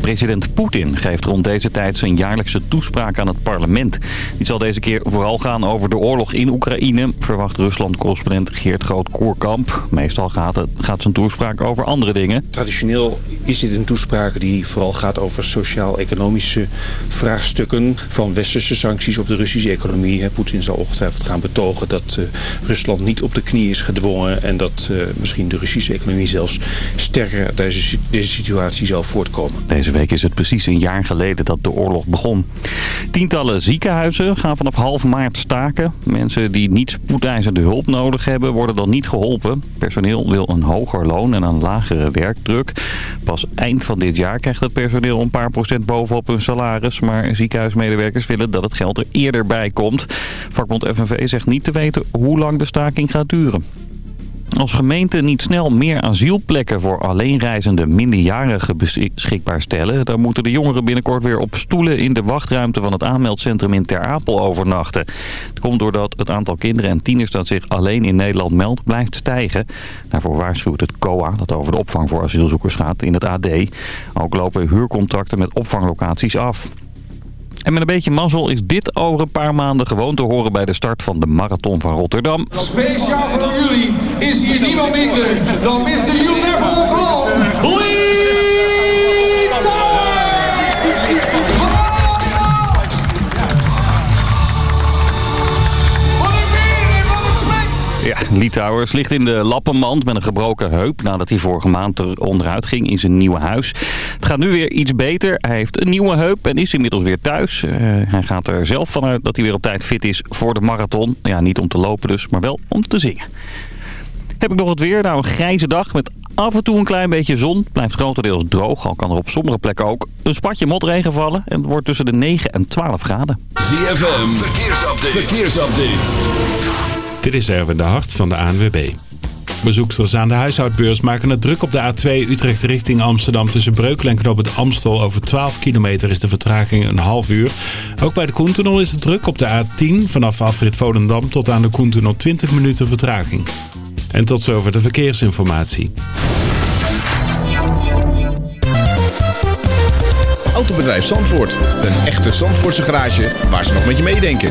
President Poetin geeft rond deze tijd zijn jaarlijkse toespraak aan het parlement. Die zal deze keer vooral gaan over de oorlog in Oekraïne, verwacht Rusland-correspondent Geert Groot-Koorkamp. Meestal gaat, het, gaat zijn toespraak over andere dingen. Traditioneel is dit een toespraak die vooral gaat over sociaal-economische vraagstukken van westerse sancties op de Russische economie. Poetin zal ongetwijfeld gaan betogen dat uh, Rusland niet op de knie is gedwongen en dat uh, misschien de Russische economie zelfs sterker uit deze, deze situatie zal voortkomen. Deze week is het precies een jaar geleden dat de oorlog begon. Tientallen ziekenhuizen gaan vanaf half maart staken. Mensen die niet spoedeisende hulp nodig hebben worden dan niet geholpen. Personeel wil een hoger loon en een lagere werkdruk. Pas eind van dit jaar krijgt het personeel een paar procent bovenop hun salaris. Maar ziekenhuismedewerkers willen dat het geld er eerder bij komt. Vakbond FNV zegt niet te weten hoe lang de staking gaat duren. Als gemeente niet snel meer asielplekken voor alleenreizende minderjarigen beschikbaar stellen... dan moeten de jongeren binnenkort weer op stoelen in de wachtruimte van het aanmeldcentrum in Ter Apel overnachten. Het komt doordat het aantal kinderen en tieners dat zich alleen in Nederland meldt blijft stijgen. Daarvoor waarschuwt het COA, dat over de opvang voor asielzoekers gaat, in het AD. Ook lopen huurcontracten met opvanglocaties af. En met een beetje mazzel is dit over een paar maanden gewoon te horen bij de start van de Marathon van Rotterdam. Speciaal voor jullie is hier niemand minder dan Mr. You Never Walk Ja, Litouwers ligt in de lappenmand met een gebroken heup... nadat hij vorige maand er onderuit ging in zijn nieuwe huis. Het gaat nu weer iets beter. Hij heeft een nieuwe heup en is inmiddels weer thuis. Uh, hij gaat er zelf vanuit dat hij weer op tijd fit is voor de marathon. Ja, niet om te lopen dus, maar wel om te zingen. Heb ik nog het weer? Nou, een grijze dag met af en toe een klein beetje zon. Blijft grotendeels droog, al kan er op sommige plekken ook een spatje motregen vallen. En het wordt tussen de 9 en 12 graden. ZFM, verkeersupdate. verkeersupdate. Dit is Erwin de Hart van de ANWB. Bezoeksters aan de huishoudbeurs maken het druk op de A2 Utrecht richting Amsterdam. Tussen Breukelen en het Amstel over 12 kilometer is de vertraging een half uur. Ook bij de Koentunnel is het druk op de A10 vanaf afrit Volendam tot aan de Koentunnel 20 minuten vertraging. En tot zover de verkeersinformatie. Autobedrijf Zandvoort. Een echte Zandvoortse garage waar ze nog met je meedenken.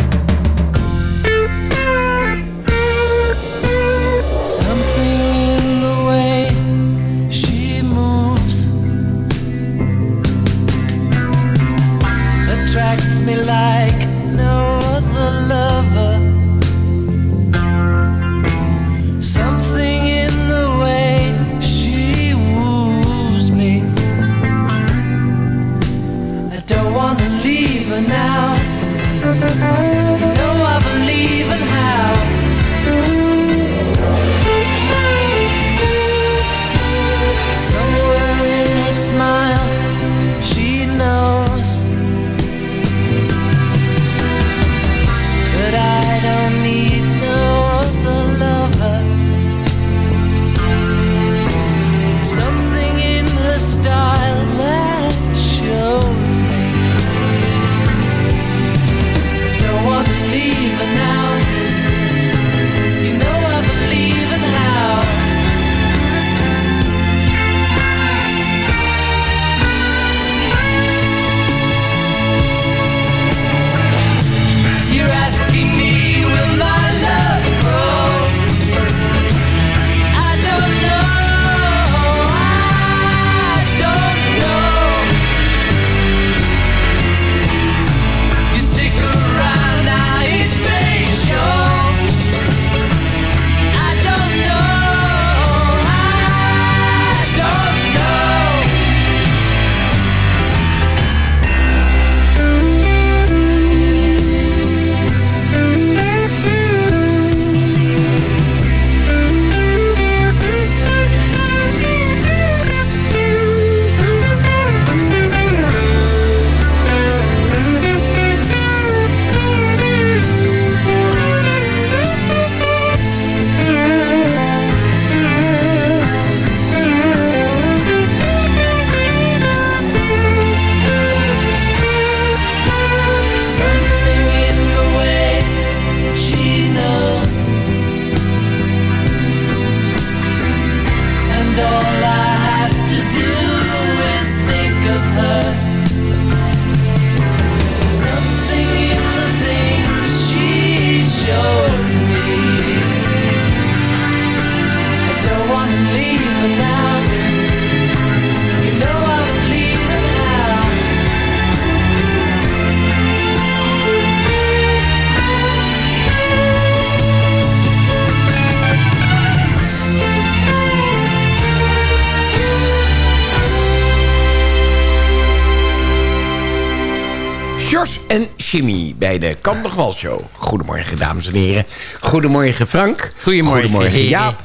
Bij de Kamp nog Wal Show. Goedemorgen, dames en heren. Goedemorgen, Frank. Goedemorgen, Goedemorgen, heren. Jaap.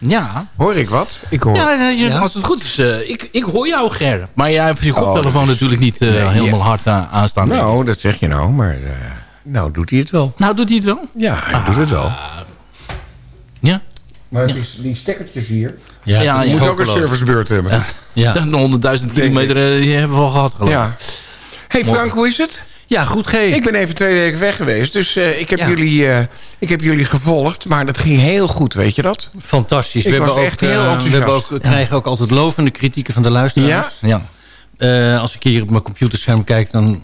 Ja. Hoor ik wat? Ik hoor. Ja, ja, als het goed is. eh, ik, ik hoor jou, Ger. Maar jij hebt je koptelefoon dat is- natuurlijk niet eh, Nee, helemaal ja. hard aan- aanstaan. Nou, dat zeg je nou, maar... eh, nou, doet hij het wel. Nou, doet hij het wel? Ja, hij doet het wel. Ja? Maar het is die stekkertjes hier... Ja, je ja, moet ook een servicebeurt hebben. Ja. De 100.000 kilometer die hebben we al gehad, geloof ik. Ja. hey Frank, hoe is het? Ja, goed, G. Ik ben even twee weken weg geweest, dus eh, ik, heb Ja. jullie, eh, ik heb jullie gevolgd. Maar dat ging heel goed, weet je dat? Fantastisch. Ik we was hebben echt ook, heel eh, enthousiast. We hebben ook, we krijgen ook altijd lovende kritieken van de luisteraars. Ja. Eh, als ik hier op mijn computerscherm kijk, dan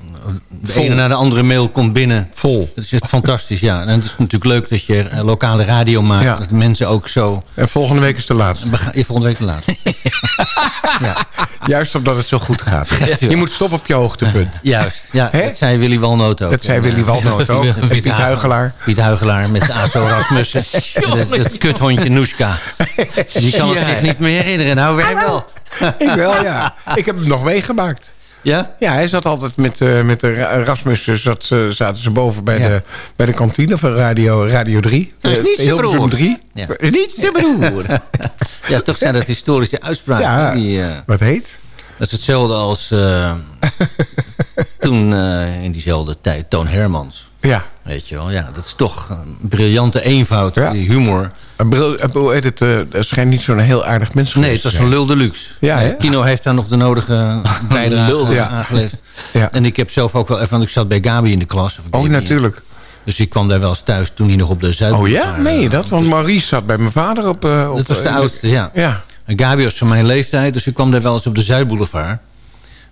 de Vol. ene naar de andere mail komt binnen. Vol. Dat is echt fantastisch, ja. En het is natuurlijk leuk dat je eh, lokale radio maakt. Ja. Dat de mensen ook zo... En volgende week is de laatste. Je volgende week te laat. Juist omdat het zo goed gaat. Je moet stoppen op je hoogtepunt. Juist, ja. Dat zei Willy Walnoot ook. Dat zei Willy Walnoot ook. En Piet Huigelaar. Piet Huigelaar met de ASO Rasmussen. En dat, kuthondje Noeska. Die kan het Ja. zich niet meer herinneren. Nou, wij wel. Ik wel, ja. Ik heb hem nog meegemaakt. Ja? Ja, hij zat altijd met, eh, met de Ra- Rasmussen. Zat, ze- zaten ze boven bij, Ja. de, bij de kantine van Radio, Radio 3. Dat is Eh, niet zijn broer. 3. Ja. Niet zijn broer. Ja, toch zijn dat historische uitspraken. Ja. Die, eh, Wat heet? dat is hetzelfde als eh, toen eh, in diezelfde tijd Toon Hermans. Ja. Weet je wel, ja, dat is toch een briljante eenvoud, Ja. die humor. Eh, Hoe heet het? eh, schijnt niet zo'n heel aardig mens Nee, het was een lul deluxe. Ja? Eh, Kino heeft daar nog de nodige bijdrage ja. aangeleverd. Ja. En ik heb zelf ook wel even, want ik zat bij Gabi in de klas. of Oh, natuurlijk. Dus ik kwam daar wel eens thuis toen hij nog op de Zuid. Oh ja, meen je dat? Want Maurice zat bij mijn vader op... op Dat was de oudste, ja. Ja. En Gabi was van mijn leeftijd, dus ik kwam daar wel eens op de Zuidboulevard.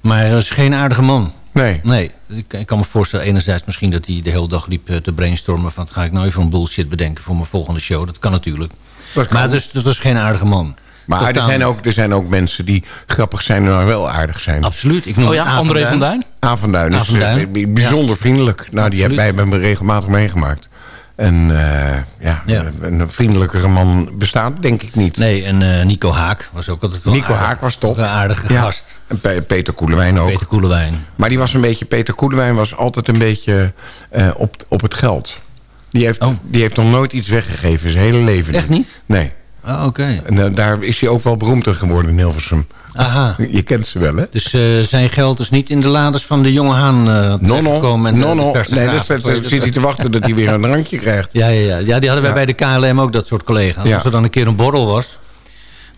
Maar hij was geen aardige man. Nee. Nee, ik, ik kan me voorstellen enerzijds misschien dat hij de hele dag liep eh, te brainstormen... van ga ik nou even een bullshit bedenken voor mijn volgende show. Dat kan natuurlijk. Dat kan. Maar dus, dat was geen aardige man. Maar er zijn, ook, er zijn ook mensen die grappig zijn en maar wel aardig zijn. Absoluut. Ik noem Oh ja, het André van Duin? Avenduin is Avenduin. eh, b- bijzonder vriendelijk. Nou, die heb, wij hebben hem regelmatig meegemaakt. En eh, ja, Ja. een vriendelijkere man bestaat denk ik niet. Nee, en eh, Nico Haak was ook altijd wel Nico aardig. Haak was top. Een aardige Ja. gast. En Pe- Peter Koelewijn ook. Peter Koelewijn. Maar die was een beetje, Peter Koelewijn was altijd een beetje eh, op, op het geld. Die heeft, Oh. die heeft nog nooit iets weggegeven, zijn hele leven Echt niet? Nee. Ah, oké. En eh, daar is hij ook wel beroemd geworden in Hilversum. Aha. Je kent ze wel, hè? Dus eh, zijn geld is niet in de laders van de jonge haan eh No, no. gekomen. En, no, Nee, dus dat, zit hij te wachten dat hij weer een drankje krijgt. Ja, ja, ja. ja, die hadden wij bij de KLM ook, dat soort collega's. Ja. Als er dan een keer een borrel was...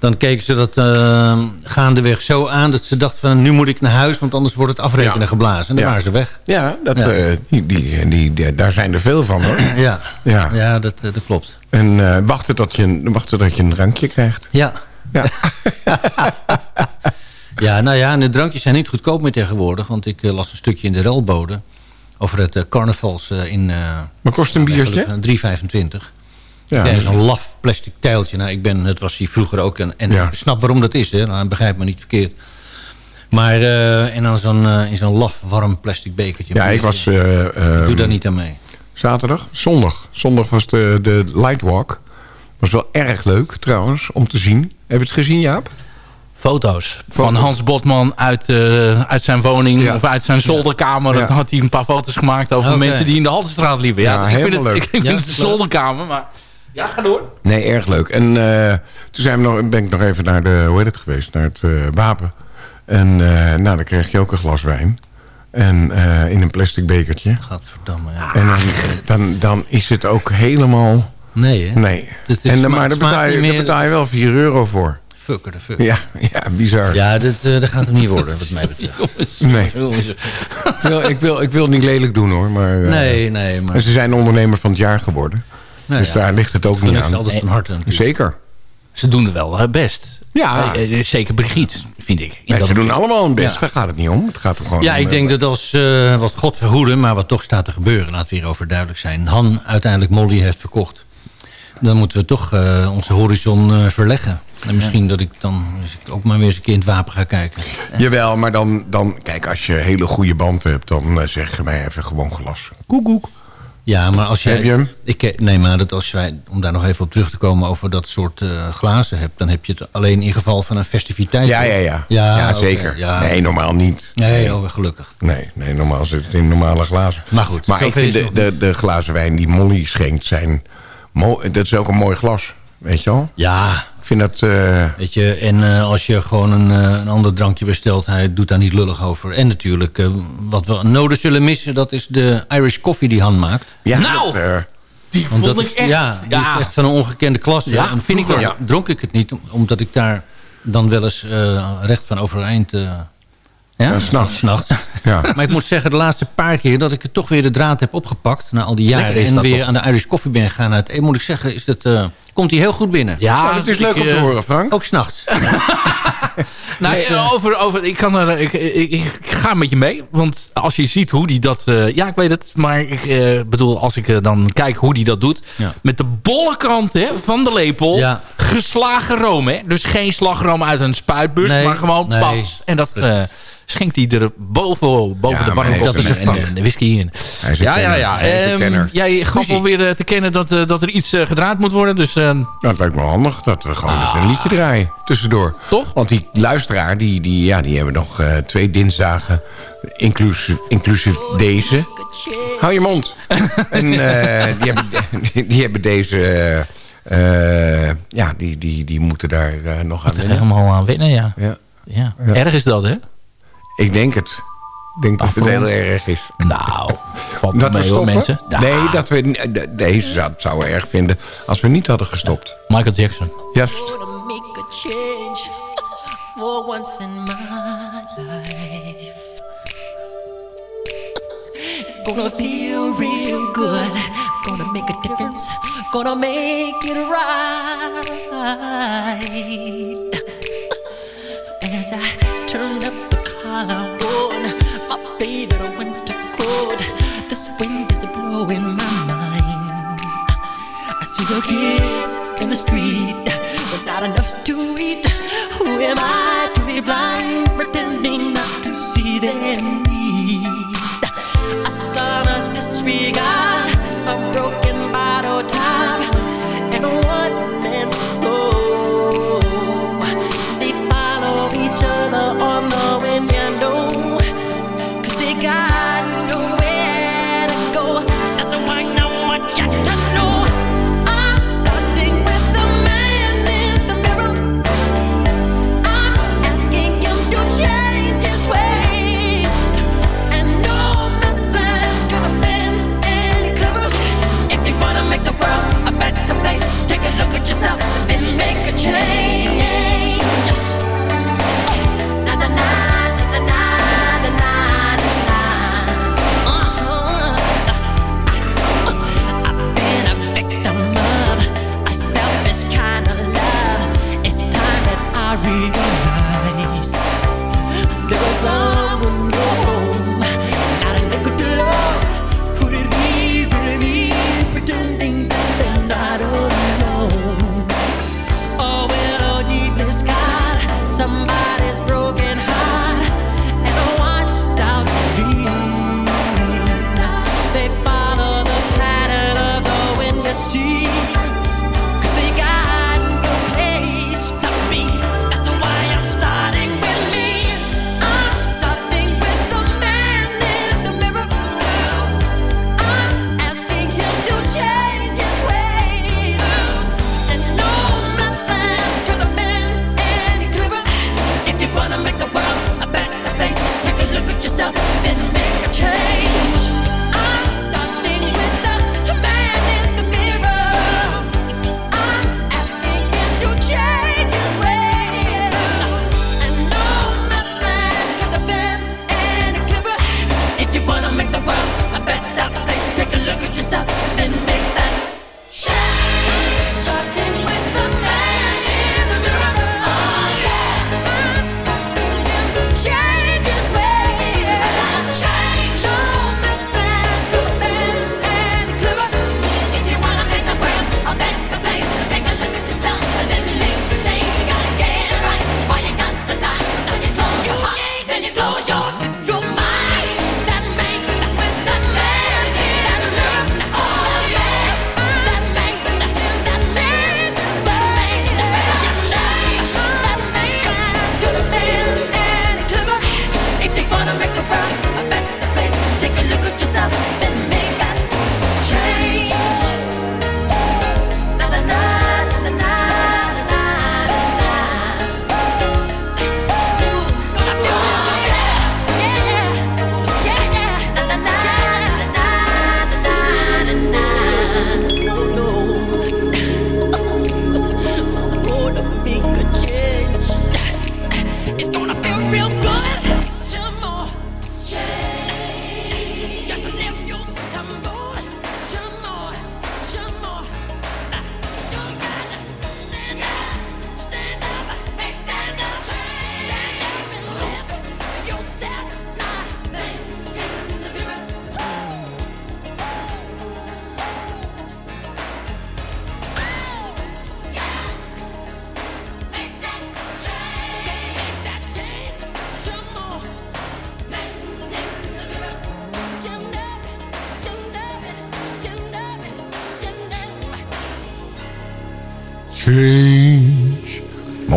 dan keken ze dat eh, gaandeweg zo aan... dat ze dachten van, nu moet ik naar huis... want anders wordt het afrekenen Ja. geblazen. En dan Ja. waren ze weg. Ja, dat, Ja. eh, die, die, die, die- daar zijn er veel van, hoor. Ja, Ja. ja dat, eh, dat klopt. En eh, wachten, tot je, een- wachten tot je een drankje krijgt. Ja. Ja. Ja, nou ja, en de drankjes zijn niet goedkoop meer tegenwoordig... want ik las een stukje in de relbode... over het carnavals in... Maar kost een biertje? eigenlijk, eh, 3,25. Ja, Ja, dus- zo'n laf plastic tijltje. Nou, ik ben, het was hier vroeger ook. En, en Ja. ik snap waarom dat is. Hè. Nou, begrijp me niet verkeerd. Maar, eh, en dan zo'n, eh, in zo'n laf warm plastic bekertje. ja, ik was... eh, ik ehm, doe daar niet aan mee. Zaterdag? Zondag. Zondag was de, de Lightwalk. Was wel erg leuk, trouwens, om te zien. Heb je het gezien, Jaap? Foto's van Hans Botman uit, eh, uit zijn woning Ja. of uit zijn zolderkamer. Ja. Dan had hij een paar foto's gemaakt over mensen die in de Haltestraat liepen. Ja, Ja, ik vind het, leuk. Ik vind Ja, het een zolderkamer, maar... Ja, ga door. Nee, erg leuk. En eh, toen zijn we nog, ben ik nog even naar de, hoe heet het geweest, naar het eh, wapen. En eh, nou, dan kreeg je ook een glas wijn. En eh, in een plastic bekertje. Gadverdamme, ja. En dan, dan, dan is het ook helemaal... Nee, hè? Nee. Is En, maar daar betaal, je, daar betaal je wel 4 euro voor. Fucker de fuck. Ja, ja bizar. Ja, dit, eh, dat gaat hem niet worden, wat mij betreft. Nee. Ik wil, ik, wil, ik wil het niet lelijk doen hoor. Maar, eh, Nee, nee, maar... Ze zijn ondernemer van het jaar geworden. Nou dus ja. daar ligt het ook niet aan. altijd van harte. Zeker. Ze doen het wel hè, best. Ja. Eh, eh, zeker Brigitte, vind ik. Dat ze doen allemaal hun best. Ja. Daar gaat het niet om. Het gaat er gewoon Ja, om, ik eh, denk dat als, eh, wat God verhoede, maar wat toch staat te gebeuren... laten we hierover duidelijk zijn... Han uiteindelijk Molly heeft verkocht... dan moeten we toch eh, onze horizon eh, verleggen. En misschien dat ik dan ook maar weer eens een keer in het wapen ga kijken. Jawel, maar dan, dan... Kijk, als je hele goede band hebt... dan eh, zeg je mij even gewoon glas. Koek, koek. Ja, maar als jij... Heb je hem? Ik, eh, nee, maar dat als wij, om daar nog even op terug te komen... over dat soort eh, glazen hebt... dan heb je het alleen in geval van een festiviteit. Ja, ja, ja. Ja, zeker. ja. Nee, normaal niet. Nee, oh, gelukkig. Nee, nee, normaal zit het in normale glazen. Maar goed, Maar ik vind de, de, de glazen wijn die Molly schenkt zijn... mooi. dat is ook een mooi glas, weet je wel? Ja, vind dat... eh, weet je. En eh, als je gewoon een, eh, een ander drankje bestelt... hij doet daar niet lullig over. En natuurlijk, eh, wat we nodig zullen missen... dat is de Irish coffee die Han maakt. ja, Nou! dat, Die vond dat ik is- echt... Ja, die ja. is echt van een ongekende klasse. Ja, en vind ik wel, dronk ik het niet, om- omdat ik daar dan wel eens eh, recht van overeind... Ja? ja, s'nachts. s'nachts. Ja. Maar ik moet zeggen, de laatste paar keer dat ik het toch weer de draad heb opgepakt... na al die jaren en dat weer toch? aan de Irish Coffee ben gegaan uit... eh, moet ik zeggen, is dat, eh, komt hij heel goed binnen. Ja, Ja, het is ik, leuk om te eh, horen, Frank. Ook s'nachts. Nou, eh, over, over, ik, kan er, ik, ik, ik ga met je mee. Want als je ziet hoe die dat... eh, ja, ik weet het. Maar ik eh, bedoel, als ik dan kijk hoe die dat doet... Ja. Met de bolle kant hè, van de lepel. Ja. Geslagen room. Hè? Dus geen slagroom uit een spuitbus. Nee, maar gewoon nee. En dat eh, schenkt hij er boven, boven Ja, de warme hij is koffie een- en, en, en de whisky in. Hij is een Ja, ja, ja. Is Ehm, jij gaf alweer eh, te kennen dat, eh, dat er iets eh, gedraaid moet worden. Dus eh, Nou, het lijkt me wel handig dat we gewoon eens een liedje draaien tussendoor. Toch? Want die luisteraar, die, die, ja, die hebben nog eh, twee dinsdagen, inclusief, inclusief deze. Hou je mond. en eh, die, hebben, die, hebben deze... ja, die, die, die moeten daar nog aan wennen. helemaal aan winnen, ja. Ja. ja. Erg is dat, hè? Ik denk het. Ik denk dat het heel erg is. Nou, valt Dat mee we hoor, stoppen? mensen. Ja. Nee, dat we, de- deze zou, het zou erg vinden als we niet hadden gestopt. Michael Jackson. Juist. gonna make a change for once in my life. It's gonna feel real good. Gonna make a difference. Gonna make it right. Favorite winter coat, this wind is blowing my mind. I see the kids in the street with not enough to eat. Who am I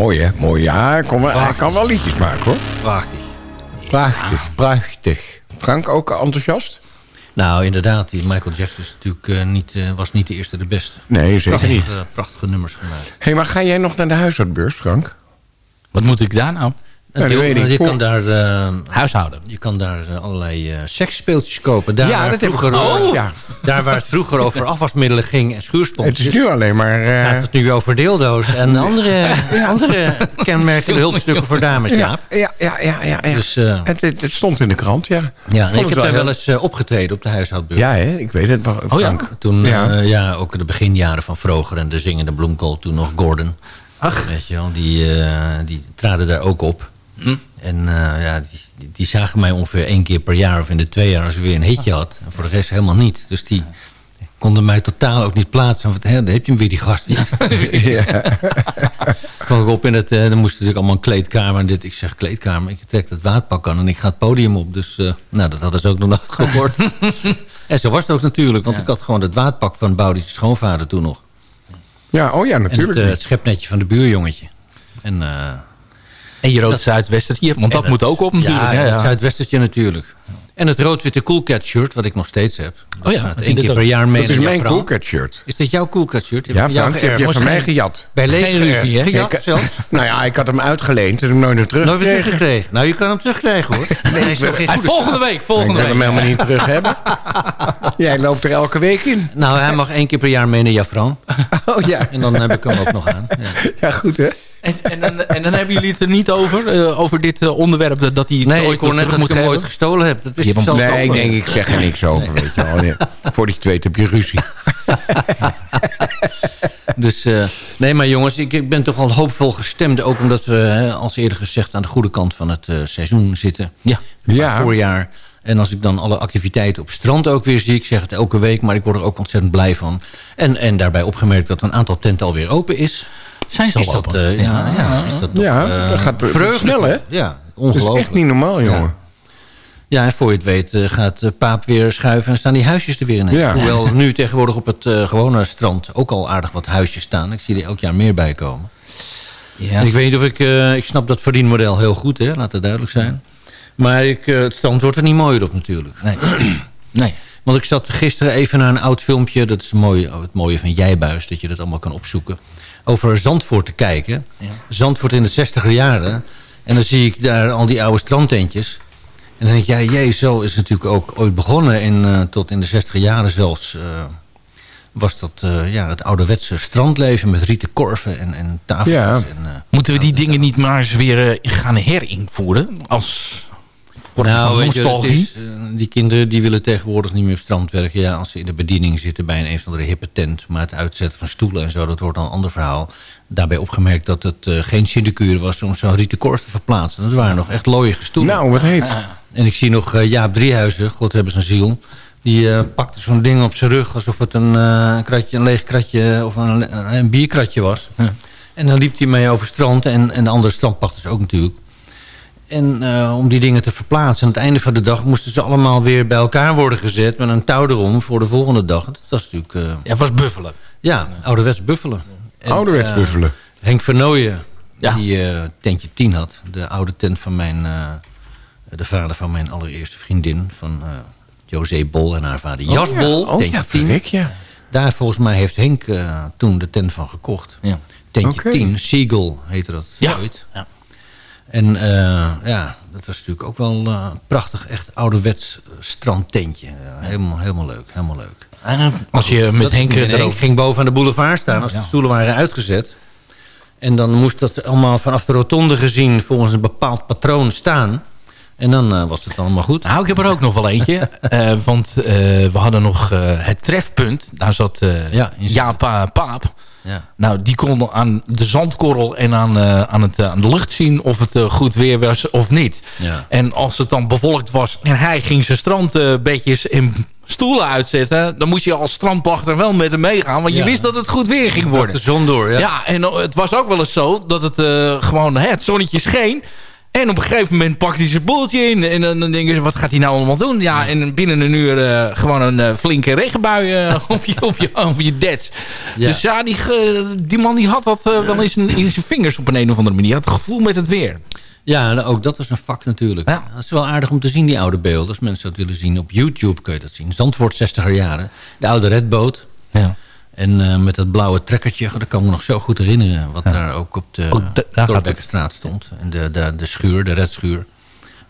Mooi hè, mooi. Ja, hij kan wel, hij kan wel liedjes maken hoor. Prachtig. Prachtig, prachtig. Frank ook enthousiast? Nou, inderdaad. Die Michael Jackson is natuurlijk, eh, niet, eh, was niet de eerste de beste. Nee, zeker Prachtige, niet. eh, prachtige nummers gemaakt. Hé, hey, maar ga jij nog naar de huisartsbeurs, Frank? Wat moet ik daar nou? Ja, je, weet ik. je kan daar... eh, Huishouden. Je kan daar eh, allerlei eh, seksspeeltjes kopen. Daar Ja, waar dat heb ik gehoord, eh, ja. Daar waar het vroeger over afwasmiddelen ging en Het schuursponsjes... is nu alleen maar... eh, gaat het nu over deeldoos en andere, andere kenmerkende hulpstukken voor dames, ja, Jaap. ja, ja, ja, ja. ja. Dus, eh, het, het, het stond in de krant, ja. ja, en ik het heb daar wel eens opgetreden op de huishoudbeurs. Ja, hè, ik weet het, Frank. Toen, Ja. ja. ja, ook de beginjaren van Vroger en de zingende bloemkool. Toen nog Gordon. Ach. Weet je wel, die, die traden daar ook op. Hm. En eh, ja, die, die, die zagen mij ongeveer één keer per jaar of in de twee jaar als ik weer een hitje had. En voor de rest helemaal niet. Dus die konden mij totaal ook niet plaatsen. Van, hè, daar heb je hem weer, die gast. ja. kwam ik op in het... eh, dan moest natuurlijk allemaal een kleedkamer. En dit, ik zeg kleedkamer, ik trek het waadpak aan en ik ga het podium op. Dus eh, nou, dat hadden ze ook nog nooit gehoord. en zo was het ook natuurlijk. Want ik had gewoon het waadpak van Boudie's schoonvader toen nog. Ja, oh ja, En natuurlijk. het, eh, het schepnetje van de buurjongetje. En, En je rood Dat- zuidwestertje, want dat moet ook op natuurlijk. Ja, het zuidwestertje natuurlijk. En het rood-witte Coolcat shirt, wat ik nog steeds heb. Oh ja, Dat gaat je één keer per jaar mee dat is naar mijn. Coolcat shirt. Is dit jouw Coolcat shirt? Heb Ja, Frank, je geërfd? van mij gejat. Bij Geen ruzie, hè? Gejat zelfs? Nou ja, ik had hem uitgeleend en hem nooit meer Nooit weer teruggekregen. Nou, je kan hem terugkrijgen hoor. Nee, hij is nog geen Hey, goede volgende week, Ik volgende wil hem week. helemaal niet terug hebben. Jij loopt er elke week in. Nou, hij mag één keer per jaar mee naar Jafran. Oh ja, En dan heb ik hem ook nog aan. Ja. ja goed hè. En, en, dan, en dan hebben jullie het er niet over, eh, over dit eh, onderwerp, dat- dat hij Nee, ooit ik hoor net dat ik moet hem ooit gestolen heb. Dat wist hebt zelf hem- Nee, ik denk, ik zeg er niks over, weet je wel. Voordat je het weet heb je ruzie. Dus, eh, nee, maar jongens, ik, ik ben toch al hoopvol gestemd. Ook omdat we, hè, als eerder gezegd, aan de goede kant van het eh, seizoen zitten. Ja. Ja. Voorjaar. En als ik dan alle activiteiten op strand ook weer zie. Ik zeg het elke week, maar ik word er ook ontzettend blij van. En, en daarbij opgemerkt dat een aantal tenten alweer open is. Zijn ze Is al dat, open? eh, ja, ja, is dat toch, Ja, eh, dat gaat vreugdelijk. snel hè. Ja, Dat is ongelooflijk. echt niet normaal, jongen. Ja, en voor je het weet eh, gaat de paap weer schuiven en staan die huisjes er weer in. Ja. Hoewel nu tegenwoordig op het eh, gewone strand ook al aardig wat huisjes staan. Ik zie er elk jaar meer bij komen. Ja. En ik weet niet of ik... eh, ik snap dat verdienmodel heel goed, hè, laat het duidelijk zijn. Maar ik, eh, het strand wordt er niet mooier op natuurlijk. Nee. nee. Want ik zat gisteren even naar een oud filmpje. Dat is mooi, het mooie van Jijbuis, dat je dat allemaal kan opzoeken. Over Zandvoort te kijken. Zandvoort in de 60 jaren. En dan zie ik daar al die oude strandtentjes. En dan denk ik, ja, jee, zo is het natuurlijk ook ooit begonnen. In, eh, tot in de 60 jaren zelfs. eh, was dat eh, ja, het ouderwetse strandleven met rieten korven en, en tafels. Ja. En, eh, Moeten we die dingen niet maar eens weer eh, gaan herinvoeren? Als vorm van Nou, het nostalgie? is, eh, die kinderen die willen tegenwoordig niet meer op strand werken. Ja, als ze in de bediening zitten bij een een of andere hippe tent. Maar het uitzetten van stoelen en zo, dat wordt dan een ander verhaal. Daarbij opgemerkt dat het eh, geen sinecure was om zo'n rieten korf te verplaatsen. Dat waren nog echt looie stoelen. Nou, wat heet. En ik zie nog eh, Jaap Driehuizen, God hebben zijn ziel. Die eh, pakte zo'n ding op zijn rug alsof het een, kratje, een leeg kratje of een, een, bierkratje was. En dan liep hij mee over strand en, en de andere strandpachters ook natuurlijk. En eh, om die dingen te verplaatsen. Aan het einde van de dag moesten ze allemaal weer bij elkaar worden gezet... met een touw erom voor de volgende dag. Dat was natuurlijk... eh, Ja, het was buffelen. ja, ouderwets buffelen. En, Ouderwets eh, buffelen. Henk Vernooyen, Ja. die eh, tentje 10 had. De oude tent van mijn... eh, de vader van mijn allereerste vriendin. Van eh José Bol en haar vader Jas Oh ja. Bol. Oh tentje ja, 10. verrek, ja. Daar volgens mij heeft Henk toen de tent van gekocht. Ja. Tentje Oké. 10, Seagull heette dat Ja. ooit. Ja. En eh, ja, dat was natuurlijk ook wel eh, een prachtig, echt ouderwets eh, strandtentje. Ja, helemaal, helemaal leuk, helemaal leuk. Als je met Dat- Henk en Henk ging boven aan de boulevard staan als de stoelen waren uitgezet. En dan moest dat allemaal vanaf de rotonde gezien volgens een bepaald patroon staan. En dan was het allemaal goed. Nou, ik heb er ook nog wel eentje. Want we hadden nog het trefpunt. Daar zat Ja, Jaap Paap. Ja. Nou, die kon aan de zandkorrel en aan, eh, aan, het, eh, aan de lucht zien of het eh, goed weer was of niet. Ja. En als het dan bevolkt was en hij ging zijn strandbedjes en stoelen uitzetten... dan moest je als strandpachter wel met hem meegaan. Want je wist dat het goed weer ging worden. De zon door, ja. Ja, en het was ook wel eens zo dat het gewoon hè, het zonnetje scheen. En op een gegeven moment pakt hij zijn boeltje in. En dan, dan denken ze, wat gaat hij nou allemaal doen? Ja, en binnen een uur eh, gewoon een eh, flinke regenbui eh, op, je, op, je, op je. Ja. Dus ja, die, die man die had dat wel in zijn, in zijn vingers op een, een of andere manier. Hij had het gevoel met het weer. Ja, ook dat was een vak natuurlijk. Dat is wel aardig om te zien, die oude beelden. Als mensen dat willen zien, op YouTube kun je dat zien. Zandvoort 60er jaren. De oude redboot. Ja. En eh, met dat blauwe trekkertje, dat kan ik me nog zo goed herinneren. Wat daar ook op de Oh, Dordtbekkerstraat stond. En de, de, de schuur, de redschuur.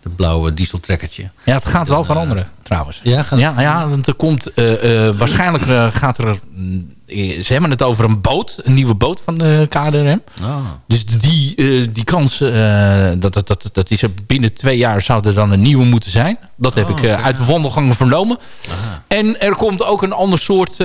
De blauwe dieseltrekkertje. Ja, het gaat wel veranderen trouwens. Ja, gaat ja, ja, want er komt eh, eh, waarschijnlijk eh, gaat er. Eh, ze hebben het over een boot, een nieuwe boot van de KDRM. Ah. Dus die, eh, die kans, eh, dat, dat, dat, dat is er binnen twee jaar zou er dan een nieuwe moeten zijn. Dat heb Oh, ik uit de wandelgangen vernomen. En er komt ook een ander soort,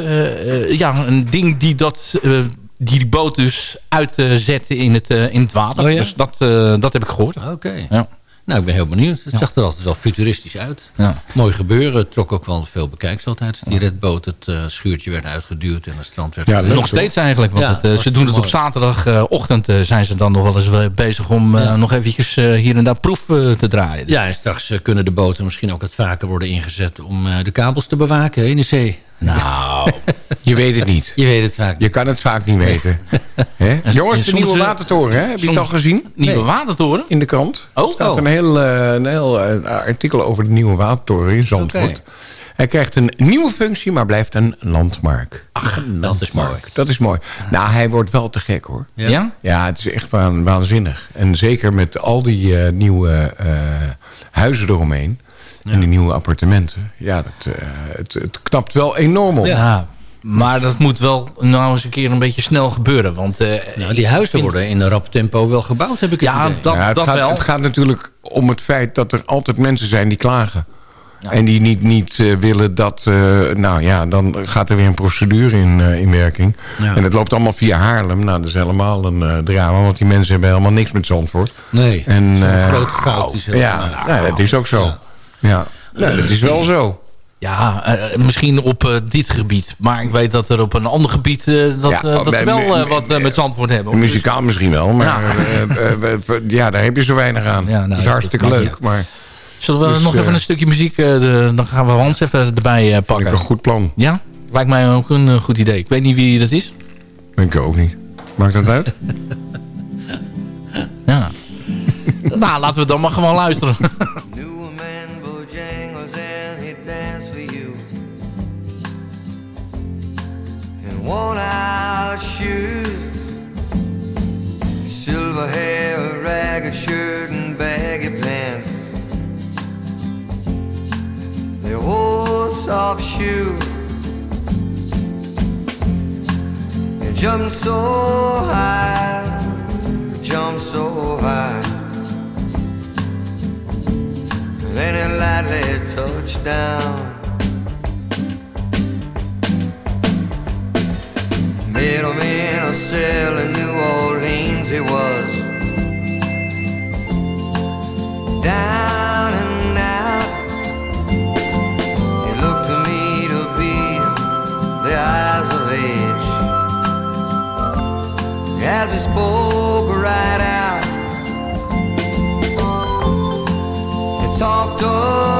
ja, een ding die dat... die die boot dus uitzetten in, het, in het water. Oh ja? Dus dat, dat heb ik gehoord. Oké. Ja. Nou, ik ben heel benieuwd. Het zag er altijd wel futuristisch uit. Ja. Mooi gebeuren. Het trok ook wel veel bekijks altijd. Die redboot het eh, schuurtje werd uitgeduwd en het strand werd... Ja, leuk, nog steeds eigenlijk. Want Ja, het, eh, ze doen het op zaterdagochtend. eh, zijn ze dan nog wel eens bezig om eh, nog eventjes eh, hier en daar proef te draaien. Ja, en straks kunnen de boten misschien ook wat vaker worden ingezet... om eh, de kabels te bewaken in de zee. Nou, Je weet het niet. Je weet het vaak niet. Je kan het vaak niet weten. Hè? Jongens, de nieuwe eh, watertoren, hè? heb je het al gezien? nieuwe Nee. watertoren. In de krant. Oh. Er staat Oh. een heel, eh, een heel eh, artikel over de nieuwe watertoren in Zandvoort. Hij krijgt een nieuwe functie, maar blijft een landmark. Ach, dat is mooi. Dat is mooi. Nou, hij wordt wel te gek, hoor. Ja? Ja? Het is echt waan- waanzinnig. En zeker met al die nieuwe huizen eromheen. En die nieuwe appartementen. Ja, dat, eh, het, het knapt wel enorm op. Ja. Maar dat moet wel nou eens een keer een beetje snel gebeuren. Want, eh, Nou, die huizen vind- worden in een rap tempo wel gebouwd, heb ik het Ja, idee. dat, Ja, het, dat gaat, wel. het gaat natuurlijk om het feit dat er altijd mensen zijn die klagen. En die niet, niet eh, willen dat... eh, nou ja, dan gaat er weer een procedure in, eh, in werking. Ja. En het loopt allemaal via Haarlem. Nou, dat is helemaal een eh, drama. Want die mensen hebben helemaal niks met Zandvoort. Nee, En, eh, grote fout die ze Ja, nou, dat is ook zo. Ja, Nou, dat is wel zo. Ja, eh, misschien op eh, dit gebied. Maar ik weet dat er op een ander gebied... eh, dat, Ja, dat wel eh, wat met Zandvoort hebben. Muzikaal misschien wel, maar Ja. ja, daar heb je zo weinig aan. Ja, nou, dat is dat hartstikke leuk. niet. Maar Zullen we Dus, nog even een stukje muziek... eh, de- dan gaan we Hans even erbij eh, vind ik pakken. een goed plan. Ja? Lijkt mij ook een goed idee. Ik weet niet wie dat is. Ik ook niet. Maakt dat uit? Ja. nou, laten we dan maar gewoon luisteren. worn out shoes. Silver hair, a ragged shirt and baggy pants. They wore soft shoes. He jumped so high Jumped so high. Then it lightly touched down. Middleman a cell in New Orleans he was. Down and out. He looked to me to be the eyes of age. As he spoke right out. He talked of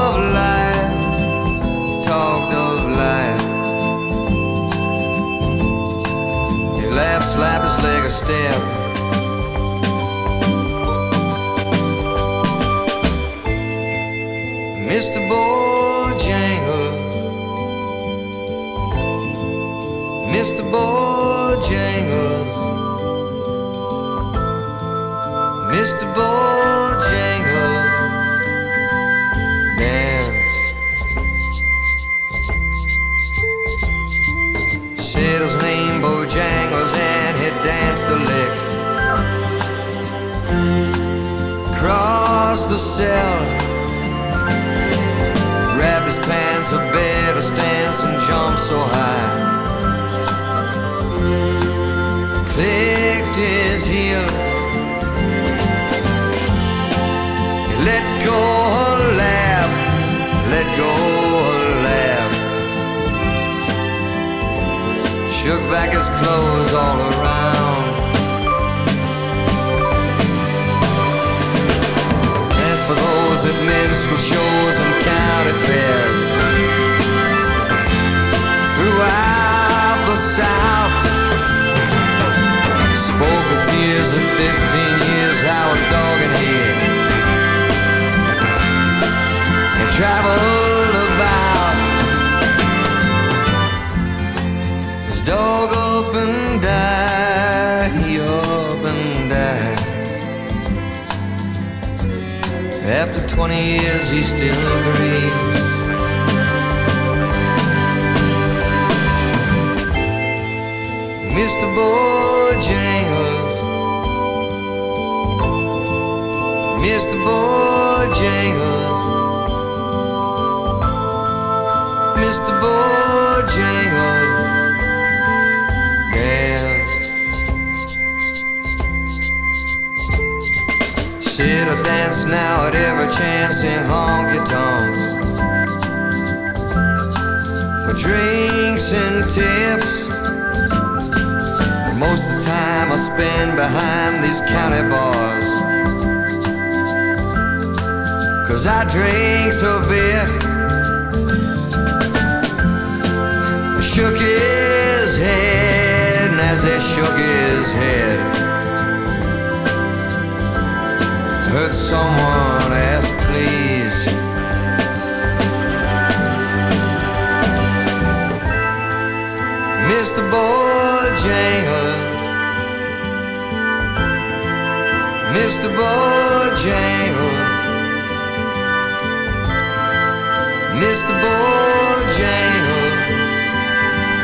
slapped his leg step. Mr. Bojangles, dance now at every chance in honky tonks for drinks and tips. Most of the time I spend behind these county bars. Cause I drink so bit. Shook his head, and as he shook his head, heard someone ask, please. Mr. Bojangles, Mr. Bojangles, Mr. Bojangles,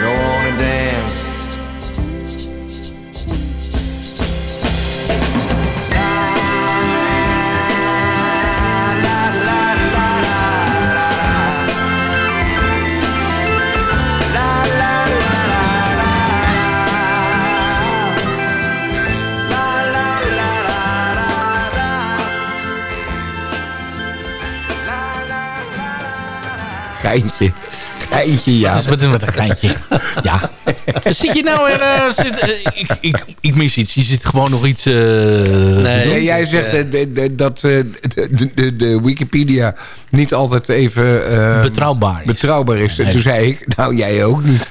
go on and dance. Geintje. Geintje, ja. Wat is met een geintje? ja. Zit je nou er... eh, zit, eh, ik, ik, ik mis iets. Je zit gewoon nog iets... eh, te doen. Nee, jij zegt de- de- dat eh, de, de, de Wikipedia niet altijd even... eh, Betrouwbaar is. Betrouwbaar is. En Nee. toen zei ik, nou jij ook niet.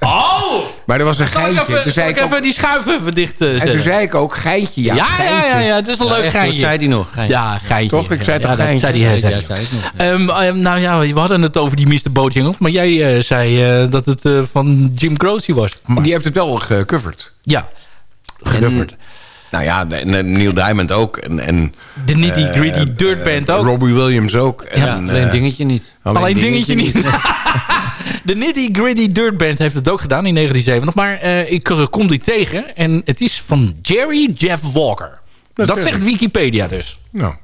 Oh! Maar er was een Zal ik geintje. even, Toen zal zei ik ik ook- even die schuif even dicht eh, en toen zei ik ook geintje. Ja, Ja, ja, geintje. ja, ja, het is een leuk echt, geintje. dat zei hij nog, geintje. Ja, geintje. Toch? Ik zei ja, toch dat geintje? Ja, zei hij. zei. Ehm, ehm, nou ja, we hadden het over die Mr. Bojangles. Maar jij eh, zei eh, dat het eh, van Jim Croce was. Maar, Die heeft het wel gecoverd. ja, gecoverd. Nou ja, en Neil Diamond ook. En, en, De Nitty Gritty eh, Dirt Band ook. Robbie Williams ook. Ja, En, alleen eh, dingetje niet. Alleen dingetje niet. De Nitty Gritty Dirt Band heeft het ook gedaan in 1970. Maar eh, ik eh, kom die tegen. En het is van Jerry Jeff Walker. Dat, zeg zegt ik. Wikipedia dus. Nou,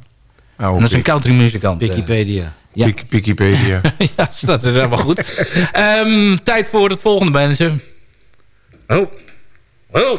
dat is een country muzikant. eh. Wikipedia. Ja. Wik- Wikipedia. ja, dat is helemaal goed. Ehm, tijd voor het volgende, mensen. Oh. Oh.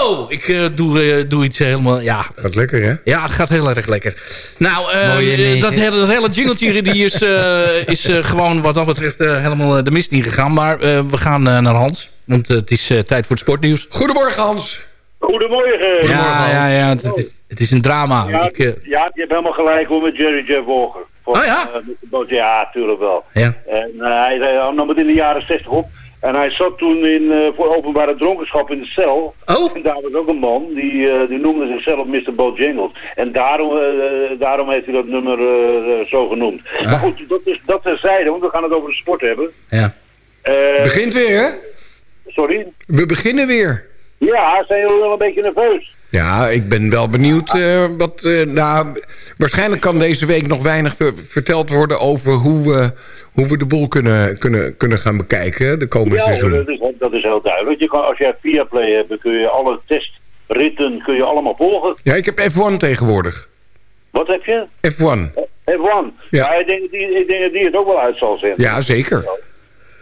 Oh, ik eh, doe, eh, doe iets helemaal... Ja, Gaat lekker, hè? ja, het gaat heel erg lekker. Nou, eh, dat, hele, dat hele jingletje die is, eh, is eh, gewoon wat dat betreft eh, helemaal de mist ingegaan. Maar eh, we gaan naar Hans. Want het is eh, tijd voor het sportnieuws. Goedemorgen, Hans. Goedemorgen. Ja, ja, ja. Het, het is, het is een drama. Ja, Ik, ja, je hebt helemaal gelijk hoor met Jerry Jeff Walker. Voor, Oh ja? met de boot. ja, tuurlijk wel. ja. En hij hij nam het in de jaren 60 op. En hij zat toen in, eh, voor openbare dronkenschap in de cel. Oh. En daar was ook een man, die, eh, die noemde zichzelf Mr. Bojangles. En daarom, eh, daarom heeft hij dat nummer zo genoemd. Maar goed, dat is dat terzijde, want we gaan het over de sport hebben. Ja. Begint weer, hè? Sorry? We beginnen weer. Ja, zijn jullie wel een beetje nerveus? Ja, ik ben wel benieuwd wat... nou, waarschijnlijk kan deze week nog weinig ver- verteld worden... over hoe, hoe we de boel kunnen, kunnen, kunnen gaan bekijken de komende Ja, seizoen. dat is, dat is heel duidelijk. Je kan, als jij Viaplay hebt, kun je alle testritten kun je allemaal volgen. Ja, ik heb F1 tegenwoordig. Wat heb je? F1. F1. Ja. Maar ik denk, die, ik denk dat die het ook wel uit zal zetten. Ja, zeker.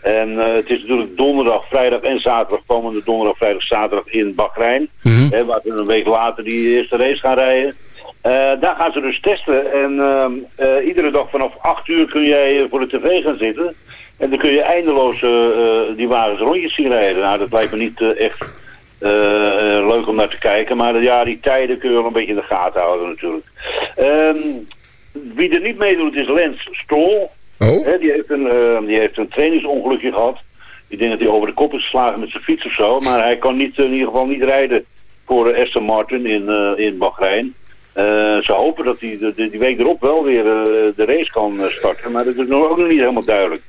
En eh, het is natuurlijk donderdag, vrijdag en zaterdag, komende donderdag, vrijdag, zaterdag in Bahrein. Mhm. hè, waar we een week later die eerste race gaan rijden. Eh, daar gaan ze dus testen. En ehm, eh, iedere dag vanaf 8 uur kun jij voor de tv gaan zitten. En dan kun je eindeloos eh, die wagens rondjes zien rijden. Nou, dat lijkt me niet echt leuk om naar te kijken. Maar ja, die tijden kun je wel een beetje in de gaten houden natuurlijk. Ehm, wie er niet meedoet is Lens Stroll. Oh. Die, heeft een, eh, die heeft een trainingsongelukje gehad. Ik denk dat hij over de kop is geslagen met zijn fiets of zo. Maar hij kan niet, in ieder geval niet rijden voor Aston Martin in, eh, in Bahrein. Eh, ze hopen dat hij de- die week erop wel weer eh, de race kan eh, starten. Maar dat is nog ook nog niet helemaal duidelijk.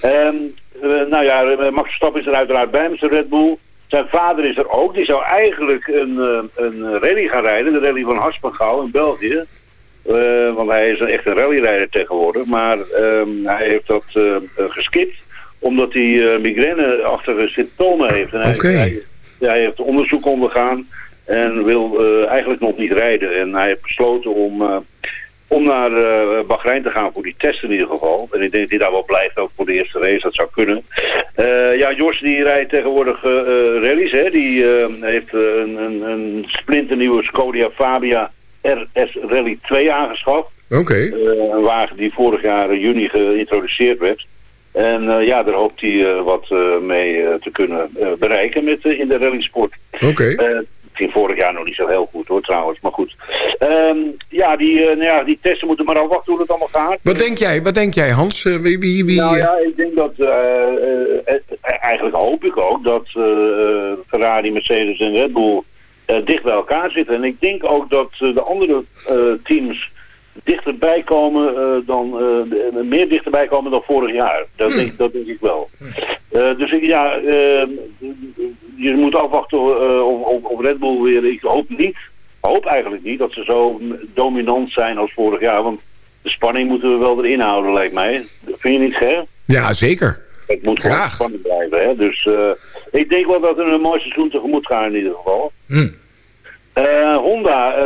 Ehm, eh, nou ja, Max Verstappen is er uiteraard bij met zijn Red Bull. Zijn vader is er ook. Die zou eigenlijk een, een rally gaan rijden. De rally van Haspengouw in België. Want hij is een, echt een rallyrijder tegenwoordig. Maar ehm, hij heeft dat eh, geskipt. Omdat hij eh, migraine-achtige symptomen heeft. En hij, hij, hij heeft onderzoek ondergaan. En wil eh, eigenlijk nog niet rijden. En hij heeft besloten om, eh, om naar eh Bahrein te gaan voor die test in ieder geval. En ik denk dat hij daar wel blijft ook voor de eerste race. Dat zou kunnen. Ja, Jos die rijdt tegenwoordig rallies. Hè. Die heeft een, een, een splinternieuwe Skoda Fabia RS Rally 2 aangeschaft. Oké. Een wagen die vorig jaar in juni geïntroduceerd werd. En ja, daar hoopt hij wat mee te kunnen bereiken met, in de rallysport. Oké. Ging vorig jaar nog niet zo heel goed hoor trouwens, maar goed. Ehm, ja, die, eh, nou ja, die testen moeten maar afwachten hoe het allemaal gaat. Wat denk jij, wat denk jij Hans? Eh, wie, wie, wie, Nou eh, ja, ik denk dat, eigenlijk hoop ik ook dat Ferrari, Mercedes en Red Bull dicht bij elkaar zitten. En ik denk ook dat de andere teams dichterbij komen dan, meer dichterbij komen dan vorig jaar. Dat, denk, dat denk ik wel. Eh, dus ik, ja, eh, je moet afwachten eh, of, of, of Red Bull weer, ik hoop niet, hoop eigenlijk niet dat ze zo dominant zijn als vorig jaar. Want de spanning moeten we wel erin houden, lijkt mij. Vind je niet, Ger? Ja, zeker. Het moet gewoon spannend blijven. Hè? Dus eh, ik denk wel dat we een mooi seizoen tegemoet gaan in ieder geval. Eh, Honda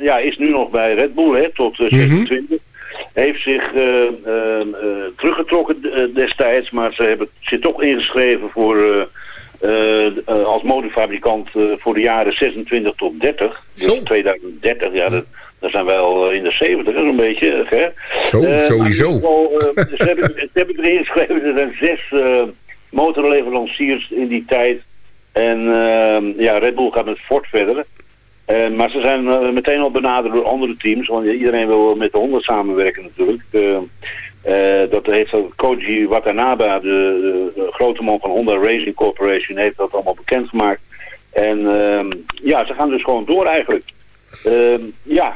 ja, is nu nog bij Red Bull hè, tot eh, 26. Heeft zich eh, eh, eh, teruggetrokken eh, destijds, maar ze hebben zich toch ingeschreven voor, als motorfabrikant eh, voor de jaren 26 tot 30. Dus 2030, ja, dat, daar zijn wij al in de 70 zo'n beetje. Hè? Zo, sowieso. geval, ze, hebben, ze hebben erin geschreven, er zijn zes motorleveranciers in die tijd. En ehm, ja, Red Bull gaat met Ford verder. Eh, maar ze zijn eh, meteen al benaderd door andere teams. Want iedereen wil met de Honda samenwerken natuurlijk. Eh, dat heeft Koji Watanabe, de, de- de grote man van Honda Racing Corporation, heeft dat allemaal bekendgemaakt. En ehm, ja, ze gaan dus gewoon door eigenlijk. Ehm, ja,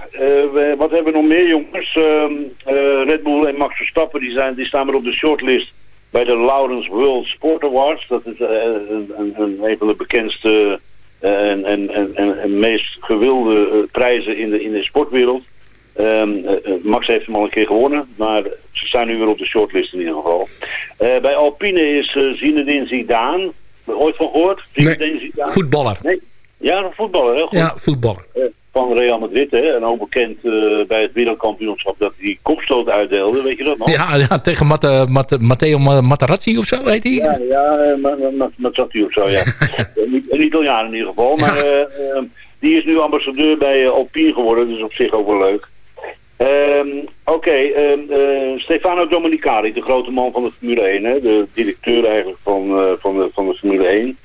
wat hebben we nog meer jongens? Ehm, eh, Red Bull en Max Verstappen die, zijn, die staan weer op de shortlist bij de Lawrence World Sport Awards. Dat is een, een, een, van de bekendste en, en, en, en, meest gewilde eh, prijzen in de, in de sportwereld. Ehm, eh, eh, Max heeft hem al een keer gewonnen, maar ze staan nu weer op de shortlist in ieder geval. Bij Alpine is eh Zinedine Zidane, ooit van gehoord? Zinedine Zidane? Voetballer. Nee. Ja, een voetballer, heel goed. Ja, voetballer. Van Real Madrid, hè. En ook bekend eh, bij het wereldkampioenschap dat hij kopstoot uitdeelde, weet je dat nog? Ja, ja tegen Matte, Matte, Matteo Ma- Materazzi of zo heet hij. Ja, ja eh, Ma- Ma- Ma- Mazzatti of zo, ja. een, Italiaan in ieder geval. Maar eh, die is nu ambassadeur bij Alpine geworden, dus op zich ook wel leuk. Ehm, Oké, ehm, eh, Stefano Domenicali, de grote man van de Formule 1, hè, de directeur eigenlijk van, van, de, van de Formule 1,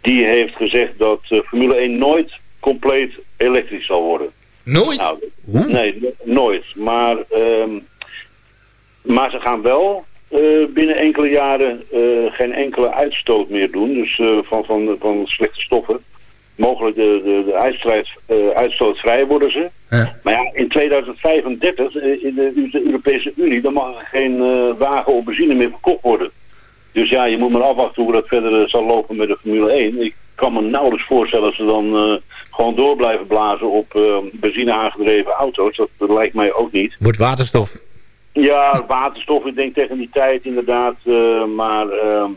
die heeft gezegd dat Formule 1 nooit compleet elektrisch zal worden. Nooit? Nou, nee, no- nooit. Maar, ehm, maar ze gaan wel eh, binnen enkele jaren eh, geen enkele uitstoot meer doen. Dus eh, van, van, van slechte stoffen. Mogelijk de, de, de uitstrijd, uitstootvrij worden ze. Maar ja, in 2035 eh, in de, U- de Europese Unie, dan mag er geen wagen op benzine meer verkocht worden. Dus ja, je moet maar afwachten hoe dat verder zal lopen met de Formule 1. Ik kan me nauwelijks voorstellen dat ze dan eh, gewoon door blijven blazen op eh, benzine aangedreven auto's. Dat, dat lijkt mij ook niet. Wordt waterstof. Ja, waterstof, ik denk tegen die tijd inderdaad. eh, maar ehm,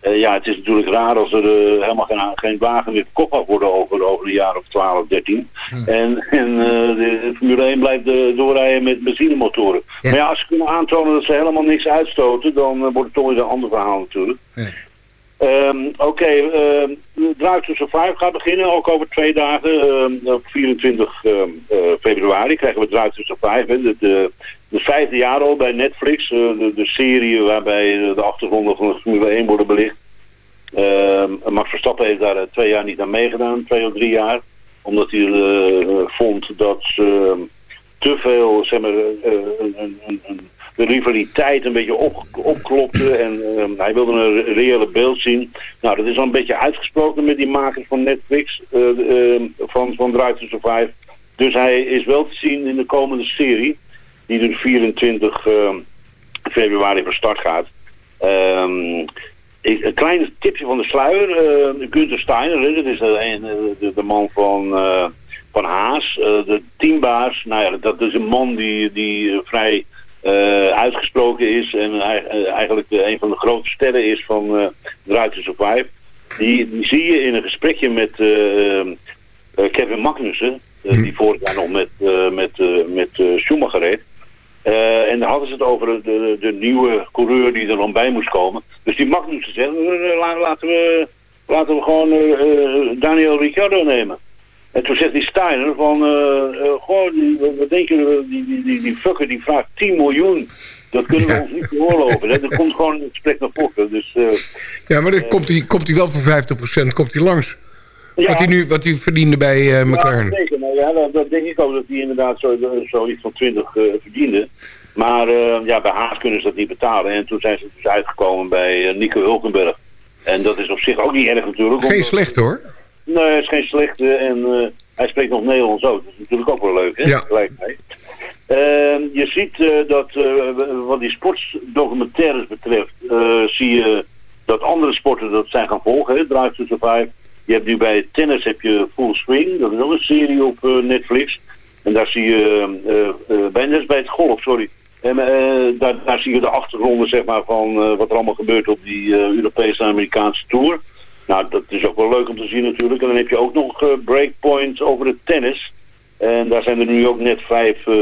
eh, ja, het is natuurlijk raar als er helemaal geen, geen wagen meer verkocht mag worden over, over een jaar of 12, 13. En, en eh, de Formule 1 blijft doorrijden met benzinemotoren. Maar ja, als ze kunnen aantonen dat ze helemaal niks uitstoten, dan wordt het toch weer een ander verhaal natuurlijk. Ehm, Oké, ehm, de Drive to Survive gaat beginnen, ook over twee dagen. Ehm, op 24 ehm, eh, februari krijgen we Drive to Survive. De, de, de vijfde jaar al bij Netflix. eh, de, de serie waarbij eh, de achtergronden van de Formule 1 worden belicht. Max Verstappen heeft daar twee jaar niet aan meegedaan, twee of drie jaar. Omdat hij vond dat ze te veel, zeg maar, een, een, een- de rivaliteit een beetje op, opklopte. En eh, hij wilde een reële beeld zien. Nou, dat is al een beetje uitgesproken met die makers van Netflix, eh, eh, van, van Drive to Survive. Dus hij is wel te zien in de komende serie, die dus 24 eh, februari van start gaat. Ehm, een klein tipje van de sluier. eh Gunther Steiner, dat is de, eh, de, de man van, van Haas. de teambaas. Nou ja, dat is een man die, die vrij eh, uitgesproken is. En eh, eigenlijk een van de grote sterren is van eh Drive to Survive. Die, die zie je in een gesprekje met Kevin Magnussen. eh, Die vorig jaar nog met, met, met Schumacher reed. En daar hadden ze het over de, de, nieuwe coureur die er dan bij moest komen. Dus die Magnussen zegt, la- laten, we, laten we gewoon Daniel Ricciardo nemen. En toen zegt die Steiner van, eh eh, goh, die, wat denk je, die, die, die, die fucker die vraagt 10 miljoen. Dat kunnen we ons niet veroorloven. hè. Er komt gewoon een gesprek naar voren. Dus, eh, Ja, maar dan komt hij komt wel voor 50% komt hij langs. Ja. Wat, hij nu, wat hij verdiende bij eh, McLaren. Ja, zeker. Nou, ja, dat, dat denk ik ook dat hij inderdaad zo, zoiets van 20 eh, verdiende. Maar ja, bij Haas kunnen ze dat niet betalen. En toen zijn ze dus uitgekomen bij Nico Hulkenberg. En dat is op zich ook niet erg natuurlijk. Geen omdat- slecht hoor. Nee, het is geen slechte. En eh, hij spreekt nog Nederlands ook. Dat is natuurlijk ook wel leuk, hè? Ja. Lijkt mij. Ehm, je ziet eh, dat eh, wat die sportdocumentaires betreft, zie je dat andere sporten dat zijn gaan volgen. Hè? Drive to Survive. Je hebt nu bij tennis heb je Full Swing. Dat is ook een serie op Netflix. En daar zie je, eh, eh, bij, net bij het golf, sorry. En daar, daar zie je de achtergronden zeg maar, van wat er allemaal gebeurt op die Europese en Amerikaanse tour. Nou, dat is ook wel leuk om te zien natuurlijk. En dan heb je ook nog eh, breakpoints over het tennis. En daar zijn er nu ook net vijf, eh,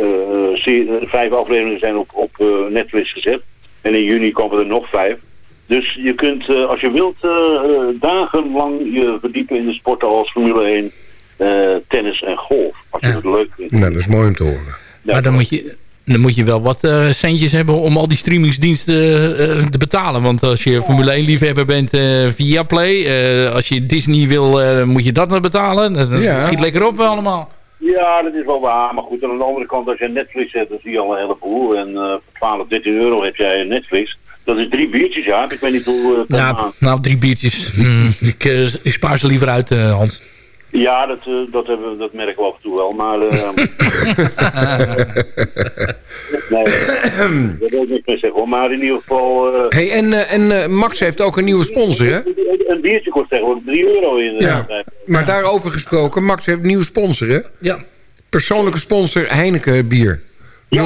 eh, vijf afleveringen zijn op, op eh, Netflix gezet. En in juni komen er nog vijf. Dus je kunt, eh, als je wilt, dagenlang je verdiepen in de sporten als Formule 1, eh, tennis en golf. Als je het leuk vindt. Nou, dat is mooi om te horen. maar dan moet je... Dan moet je wel wat eh, centjes hebben om al die streamingsdiensten eh, te betalen. Want als je Formule 1 liefhebber bent eh, via Play. eh, als je Disney wil, eh, moet je dat nog betalen. Dat, dat Ja. schiet lekker op wel allemaal. Ja, dat is wel waar. Maar goed, aan de andere kant, als je Netflix hebt, dan zie je al een heleboel. En eh, voor 12, 13 euro heb jij Netflix. Dat is drie biertjes, ja. Ik weet niet hoe... eh, maand. nou, drie biertjes. Hmm, ik, eh, ik spaar ze liever uit, eh, Hans. Ja, dat, eh, dat, hebben, we- dat merken we af en toe wel. Maar... eh, nee, daar wil ik niks mee zeggen hoor. Maar in ieder geval... eh, Hey, en en Max heeft ook een nieuwe sponsor, hè? Een biertje kost tegenwoordig 3 euro in de Ja, maar daarover gesproken, Max heeft een nieuwe sponsor, hè? Ja. Persoonlijke sponsor Heineken bier. 0.0. 0-0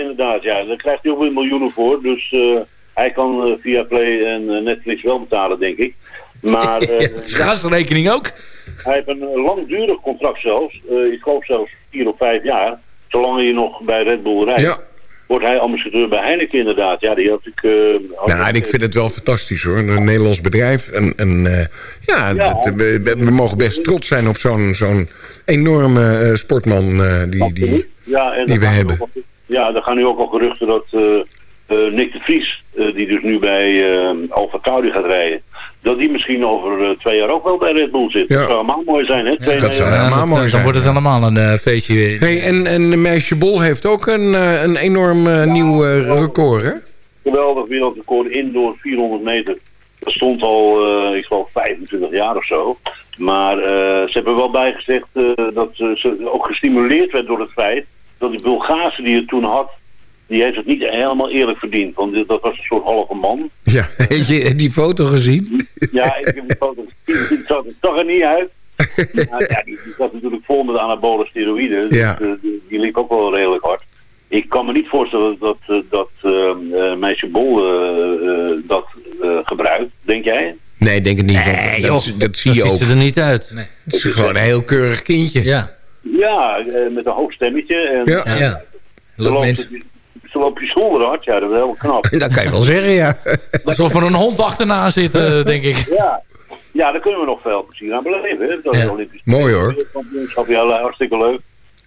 inderdaad, ja. Daar krijgt hij ook weer miljoenen voor. Dus eh, hij kan via Play en Netflix wel betalen, denk ik. Maar Ja, zijn gasrekening ook. hij heeft een eh, langdurig contract zelfs. Eh, ik geloof zelfs vier of vijf jaar. Zolang je nog bij Red Bull rijdt. Ja. Wordt hij ambassadeur bij Heineken inderdaad. Ja, die had ik... had Nou, en ik vind het wel fantastisch hoor. Een Nederlands bedrijf. En, en, ja, dat- we, mogen best trots zijn op zo'n zo'n enorme sportman die, die, Ja, en die we hebben. al- ja, er gaan nu ook al geruchten dat Nick de Vries, die dus nu bij Alfa Tauri gaat rijden, dat die misschien over eh, twee jaar ook wel bij Red Bull zit. Dat zou helemaal mooi zijn, hè? Twee dat zou helemaal mooi Dan zijn. wordt het allemaal een eh, feestje weer. Hey, en, en de meisje Bol heeft ook een, eh, een enorm nieuw record, hè? Geweldig wereldrecord indoor 400 meter. Dat stond al, eh, ik geloof, 25 jaar of zo. Maar eh, ze hebben wel bijgezegd eh, dat ze ook gestimuleerd werd door het feit dat die Bulgaarse die het toen had, die heeft het niet helemaal eerlijk verdiend. Want dat was een soort halve man. Ja, heb je die foto gezien? Ja, ik heb die foto gezien. Het zag, het zag er niet uit. Maar ja, die, die zat natuurlijk vol met anabole steroïden. Dus, Ja. eh, die, die liep ook wel redelijk hard. Ik kan me niet voorstellen dat, eh, dat eh, meisje Bol dat eh, gebruikt. Denk jij? Nee, ik denk het niet. dat, dat zie je ziet ook. er niet uit. Het is gewoon een heel keurig kindje. Ja. Ja, met een hoog stemmetje. En, Ja. Ja. Loopt, ze loopt bijzonder hard. Ja, dat is heel knap. Dat kan je wel zeggen, ja. Alsof er een hond achterna zit, eh, denk ik. Ja. ja, daar kunnen we nog veel plezier aan beleven. Hè? Dat is Ja. Olympisch Mooi, hoor. kampioenschap. Ja, hartstikke leuk.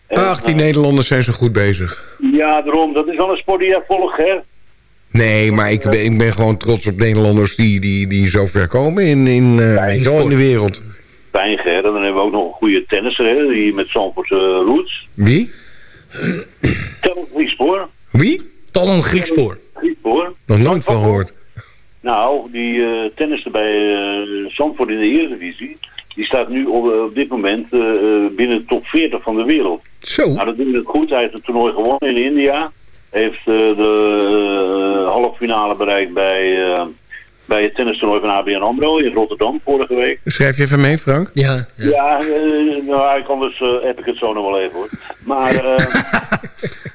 En, Ach, die Nederlanders zijn zo goed bezig. Ja, daarom. Dat is wel een sport die jij volgt, hè? Nee, maar ik ben, ik ben gewoon trots op Nederlanders die, die, die zo ver komen in, in, eh, je wel, in de wereld. Wijngaard. En dan hebben we ook nog een goede tennisser, hè, die met Zandvoortse roots. Wie? Tellen Griekspoor. Wie? Talon Griekspoor. Griekspoor. Nog nooit van gehoord. Nou, die eh tenniste bij eh Zandvoort in de Eredivisie, die staat nu op, op dit moment eh, eh, binnen de top 40 van de wereld. Zo. Nou, dat doet het goed. Hij heeft het toernooi gewonnen in India. Heeft eh, de eh, halve finale bereikt bij, eh, bij het tennistoernooi van ABN AMRO in Rotterdam vorige week. Schrijf je even mee, Frank? Ja. Ja, eh, nou, ik anders eh, heb ik het zo nog wel even hoor. Maar, eh,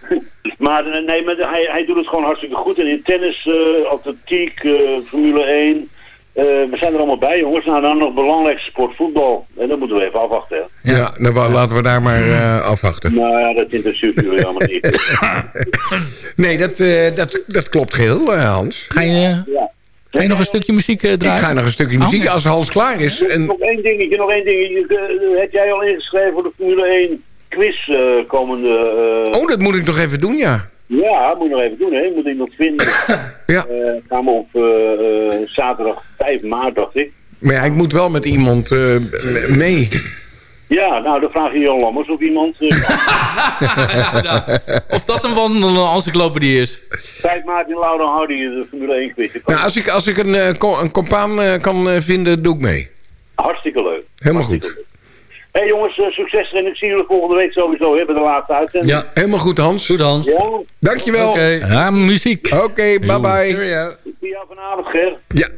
maar eh, nee, maar hij, hij doet het gewoon hartstikke goed. En in tennis, eh, atletiek, eh, Formule 1, eh, we zijn er allemaal bij jongens. Nou, dan nog belangrijkste sport voetbal. En dat moeten we even afwachten. Hè. Ja, dan wa- laten we daar maar eh, afwachten. Nou ja, dat interesseert jullie allemaal niet. Nee, dat, eh, dat, dat klopt geheel, eh, Hans. Ga je, ga je nog een stukje muziek eh, Ik draaien? ga nog een stukje muziek Oh. als Hans klaar is. En, Nog één dingetje, nog één dingetje. Heb jij al ingeschreven voor de Formule 1 quiz eh, komende... eh, oh, dat moet ik nog even doen, ja. Ja, moet je nog even doen, hè. Moet iemand vinden. Ja. Eh, gaan we op zaterdag 5 maart, dacht ik. Maar ja, ik moet wel met iemand eh, mee. Ja, nou, dan vraag je Jan Lammers of iemand... eh, Of dat een wandelende encyclopedie is. 5 maart in Laura Hardy, de Formule 1 quiz. Ik Nou, als ik, als ik een, co- een compaan kan eh, vinden, doe ik mee. Hartstikke leuk. Helemaal Hartstikke goed. leuk. Hé hey, jongens, eh, succes en ik zie jullie volgende week sowieso bij de laatste uitzending. Ja, helemaal goed, Hans. Goed, Hans. Ja, Dankjewel. Oké. Ja, muziek. Oké, bye bye. Ik zie jou vanavond, Ger. Ja.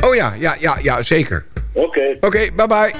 Oh ja, ja, ja, ja, zeker. Oké. Oké, bye bye.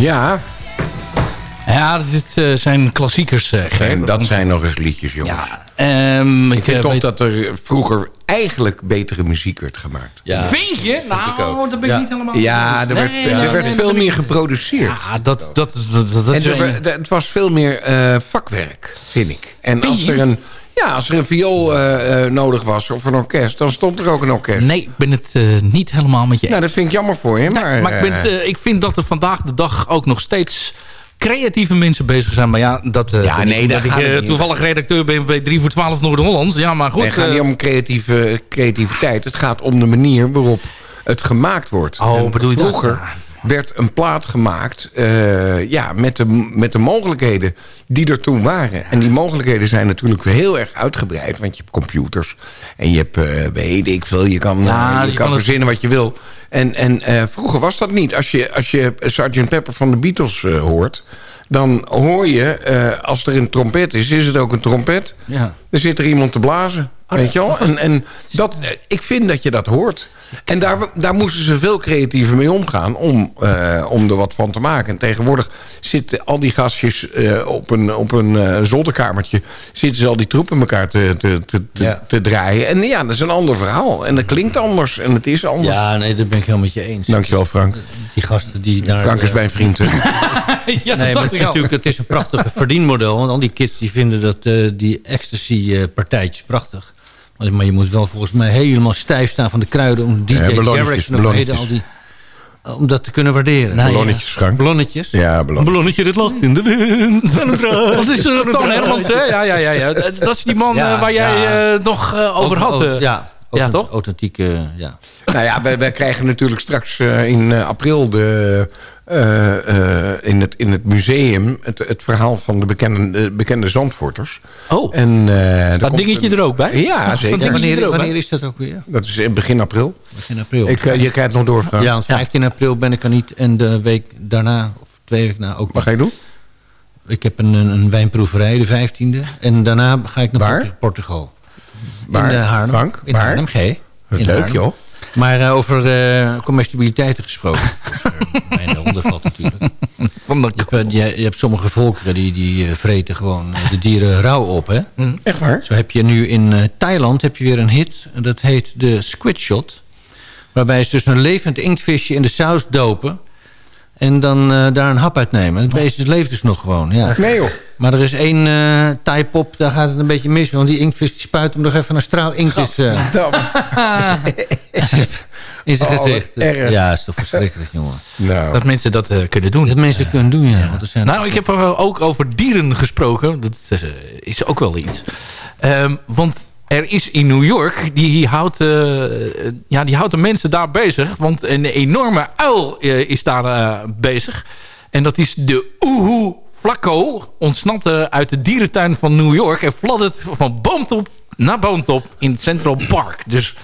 Ja. Ja, dit eh, zijn klassiekers, uh, En dat zijn nog eens liedjes, jongens. Ehm, ik ik, vind eh, toch weet- dat er vroeger eigenlijk betere muziek werd gemaakt. Vind je? Nou, dat ben ik niet helemaal... Ja, er werd, Nee, er nee, werd nee, veel meer geproduceerd. Ja, dat, dat, dat, dat, dat en is er een- werd- het was veel meer eh, vakwerk, vind ik. En Vind als je? er een, ja, als er een viool eh, eh, nodig was of een orkest, dan stond er ook een orkest. Nee, ik ben het eh, niet helemaal met je Nou, dat vind ik jammer voor je. Maar, maar ik, ben, ik vind dat er vandaag de dag ook nog steeds creatieve mensen bezig zijn. Maar ja, dat, Ja, nee, daar ik niet toevallig redacteur ben bij 3 voor 12 Noord-Holland. Ja, maar goed. het gaat niet om creatieve, creativiteit. Het gaat om de manier waarop het gemaakt wordt. Oh, En bedoel je dat? Werd een plaat gemaakt eh, ja, met, de, met de mogelijkheden die er toen waren. En die mogelijkheden zijn natuurlijk heel erg uitgebreid. Want je hebt computers en je hebt, eh weet ik veel, je kan, Ja, eh, je je kan kan het- verzinnen wat je wil. En, en vroeger was dat niet. Als je, als je Sgt. Pepper van de Beatles hoort... dan hoor je, als er een trompet is, is het ook een trompet. Ja. Er zit er iemand te blazen. weet je wel? En, en dat, ik vind dat je dat hoort. En daar, daar moesten ze veel creatiever mee omgaan om, eh, om er wat van te maken. En tegenwoordig zitten al die gastjes eh, op een, op een eh, zolderkamertje... zitten ze al die troepen elkaar te, te, te, te, Ja. te draaien. En ja, dat is een ander verhaal. En dat klinkt anders. En het is anders. Ja, nee, dat ben ik helemaal met je eens. Dankjewel, Frank. Die gasten die daar... Frank is mijn vriend. ja, dat nee, maar het ik is natuurlijk het is een prachtig verdienmodel. Want al die kids die vinden dat die ecstasy-partijtjes prachtig. Maar, je moet wel volgens mij helemaal stijf staan van de kruiden... om DJ Ja, ballonnetjes, Garrix en ook heden al die... Om dat te kunnen waarderen. Ballonnetjes, Frank. Ballonnetjes? Ja, belangrijk. ballonnetje dat lacht in de wind. Dat is uh, Toon Hermans, hè? Ja, ja, ja, ja. Dat is die man Ja, eh, waar jij ja. eh, nog eh, over had. ja, ja, toch? Authentieke, ja. Nou ja, wij, wij krijgen natuurlijk straks in april de, in, het, in het museum het, het verhaal van de bekende, de bekende Zandvoorters. Oh, en, eh, dat dingetje een- er ook bij? Ja, zeker. wanneer, er wanneer is dat ook weer? Dat is in begin april. Begin april. Ik, eh, je krijgt nog door, Frank. Ja, want 15 april ben ik er niet. En de week daarna, of twee weken na ook Wat ga je doen? Ik heb een, een, een wijnproeverij, de 15e. En daarna ga ik naar Portugal. Waar? In Haarlem. Frank, in waar? Haarlem, G. Leuk, Haarlem. joh. Maar eh, over eh comestibiliteiten gesproken. Mijn honden valt natuurlijk. Je hebt, eh, je, je hebt sommige volkeren die, die eh, vreten gewoon eh, de dieren rauw op. Hè? Echt waar? Zo heb je nu in eh, Thailand heb je weer een hit. En dat heet de squid shot. Waarbij ze dus een levend inktvisje in de saus dopen. En dan eh, daar een hap uit nemen. Het beest leeft dus nog gewoon. Ja. Nee joh. Maar er is één eh Thai-pop, daar gaat het een beetje mis. Want die inktvis die spuit hem nog even een straal inkt is, eh, in zijn Oh, gezicht. erg. Ja, is toch verschrikkelijk, jongen. Nou. Dat mensen dat eh, kunnen doen. Dat mensen het kunnen doen, ja. Want er zijn Nou, ik heb ook over dieren gesproken. Dat eh, is ook wel iets. Ehm, want er is in New York, die houdt, eh, ja, die houdt de mensen daar bezig. Want een enorme uil eh, is daar eh, bezig. En dat is de Uhu Flacco. Ontsnapte uit de dierentuin van New York. En fladdert van boomtop naar boomtop in het Central Park. Dus,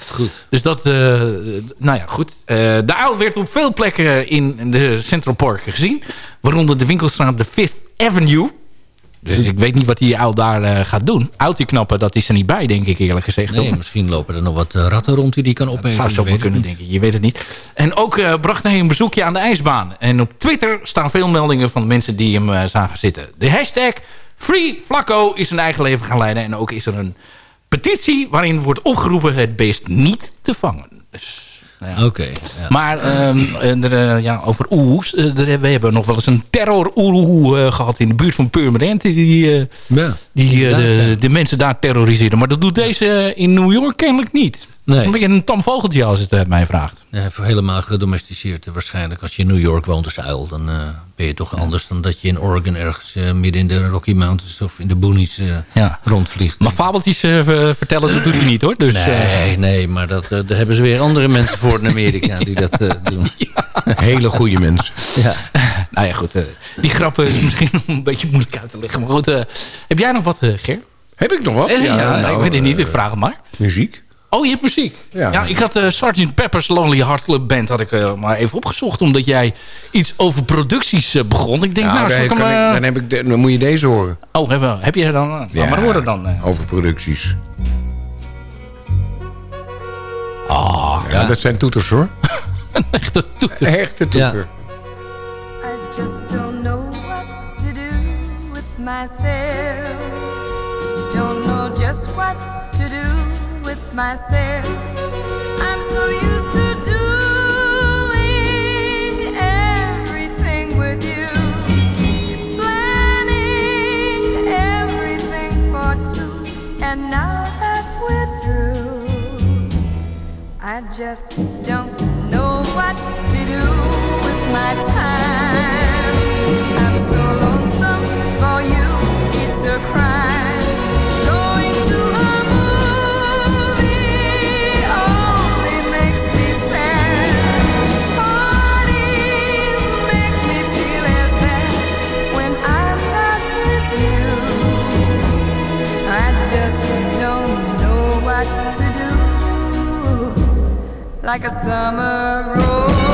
dus dat, nou ja, goed. De uil werd op veel plekken in de Central Park gezien. Waaronder de winkelstraat de Fifth Avenue. Dus ik weet niet wat die uil daar eh, gaat doen. Uiltje knappen, dat is er niet bij, denk ik eerlijk gezegd. Nee, hoor. misschien lopen er nog wat eh, ratten rond die die kan Dat opeten. zou Je zo kunnen, denk ik. Je weet het niet. En ook eh, bracht hij een bezoekje aan de ijsbaan. En op Twitter staan veel meldingen van mensen die hem eh, zagen zitten. De hashtag Free Flacco is zijn eigen leven gaan leiden. En ook is er een petitie waarin wordt opgeroepen het beest niet te vangen. Dus, ja. Oké. ja. Maar ehm, eh, er, eh, ja, over oehoes. eh, er- we hebben nog wel eens een terror oehoe eh, gehad in de buurt van Purmerend. Die, eh, Ja. die eh, de, de mensen daar terroriseren. Maar dat doet deze eh, in New York kennelijk niet. Dat is een beetje een tam vogeltje als het eh, mij vraagt. Ja, voor helemaal gedomesticeerd. eh, Waarschijnlijk als je in New York woont als uil, dan eh, ben je toch anders dan dat je in Oregon ergens midden in de Rocky Mountains of in de boonies eh, Ja. rondvliegt. Maar fabeltjes vertellen, dat doet hij niet hoor. Dus, eh, Nee, nee, maar dat, eh, daar hebben ze weer andere mensen voor in Amerika die dat eh, doen. Hele goede mensen. Ja. nou ja, goed. eh, die grappen is misschien een beetje moeilijk uit te leggen. Maar goed, eh, heb jij nog wat, eh, Ger? Heb ik nog wat? Ja, nou, ik weet het niet. Ik vraag het maar. Muziek? Oh, je hebt muziek. Ja, Ja. ik had eh Sgt. Pepper's Lonely Heart Club Band had ik eh, maar even opgezocht. Omdat jij iets over producties eh, begon. Ik denk, Nou, nou, ik hem... kan ik- dan, heb ik de- dan moet je deze horen. Oh, heb, heb je er dan... Ja. Maar horen dan. eh. Over producties. Ah, Ja, dat zijn toeters hoor. echte toeter. Echte toeter. I just don't know what to do with myself. Don't know just what to do with myself. I'm so used to doing everything with you, planning everything for two, and now that we're through, I just don't know what to do with my time. I'm so lonesome for you, it's a crime. Like a summer rose.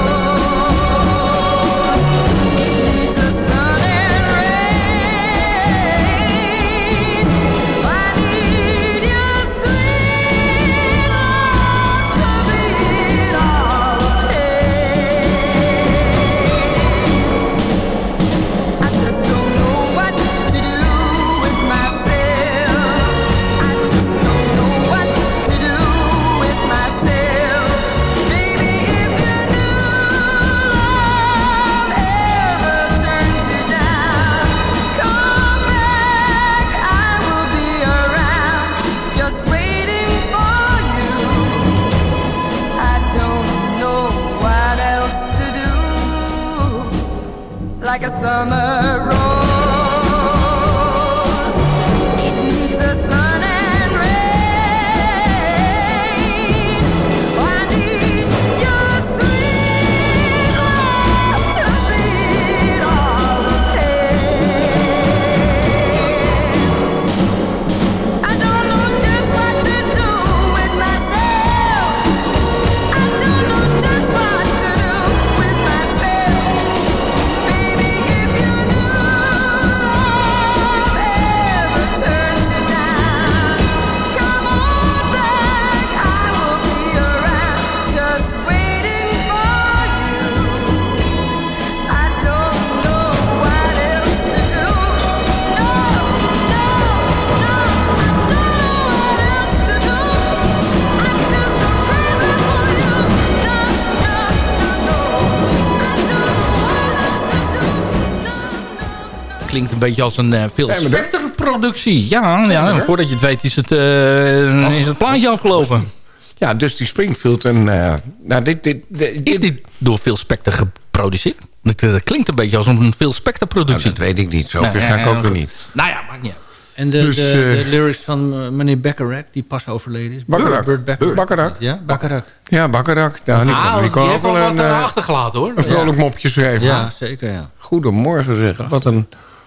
Beetje als een eh Phil dat- Spector productie. Ja, ja, voordat je het weet is het, eh, is het plaatje afgelopen. Ja, Dusty Springfield en... eh, nou, dit, dit, dit, Is dit door Phil Spector geproduceerd? Dat, dat klinkt een beetje als een Phil Spector productie. Nou, dat weet ik niet. Zo Nou, ga ik ook weer niet. Nou ja, maakt niet uit. En de, Dus, de, de lyrics van meneer Bacharach, die pas overleden is. Bacharach. Burt Bacharach. Bacharach. Ja, Bacharach. Ja, Bakkerak. Nou, die, Ah, die die ook heeft wel wat een, eh, achtergelaten hoor. een vrolijk mopje schrijven. Ja, zeker ja. Goedemorgen zeg. Wat een,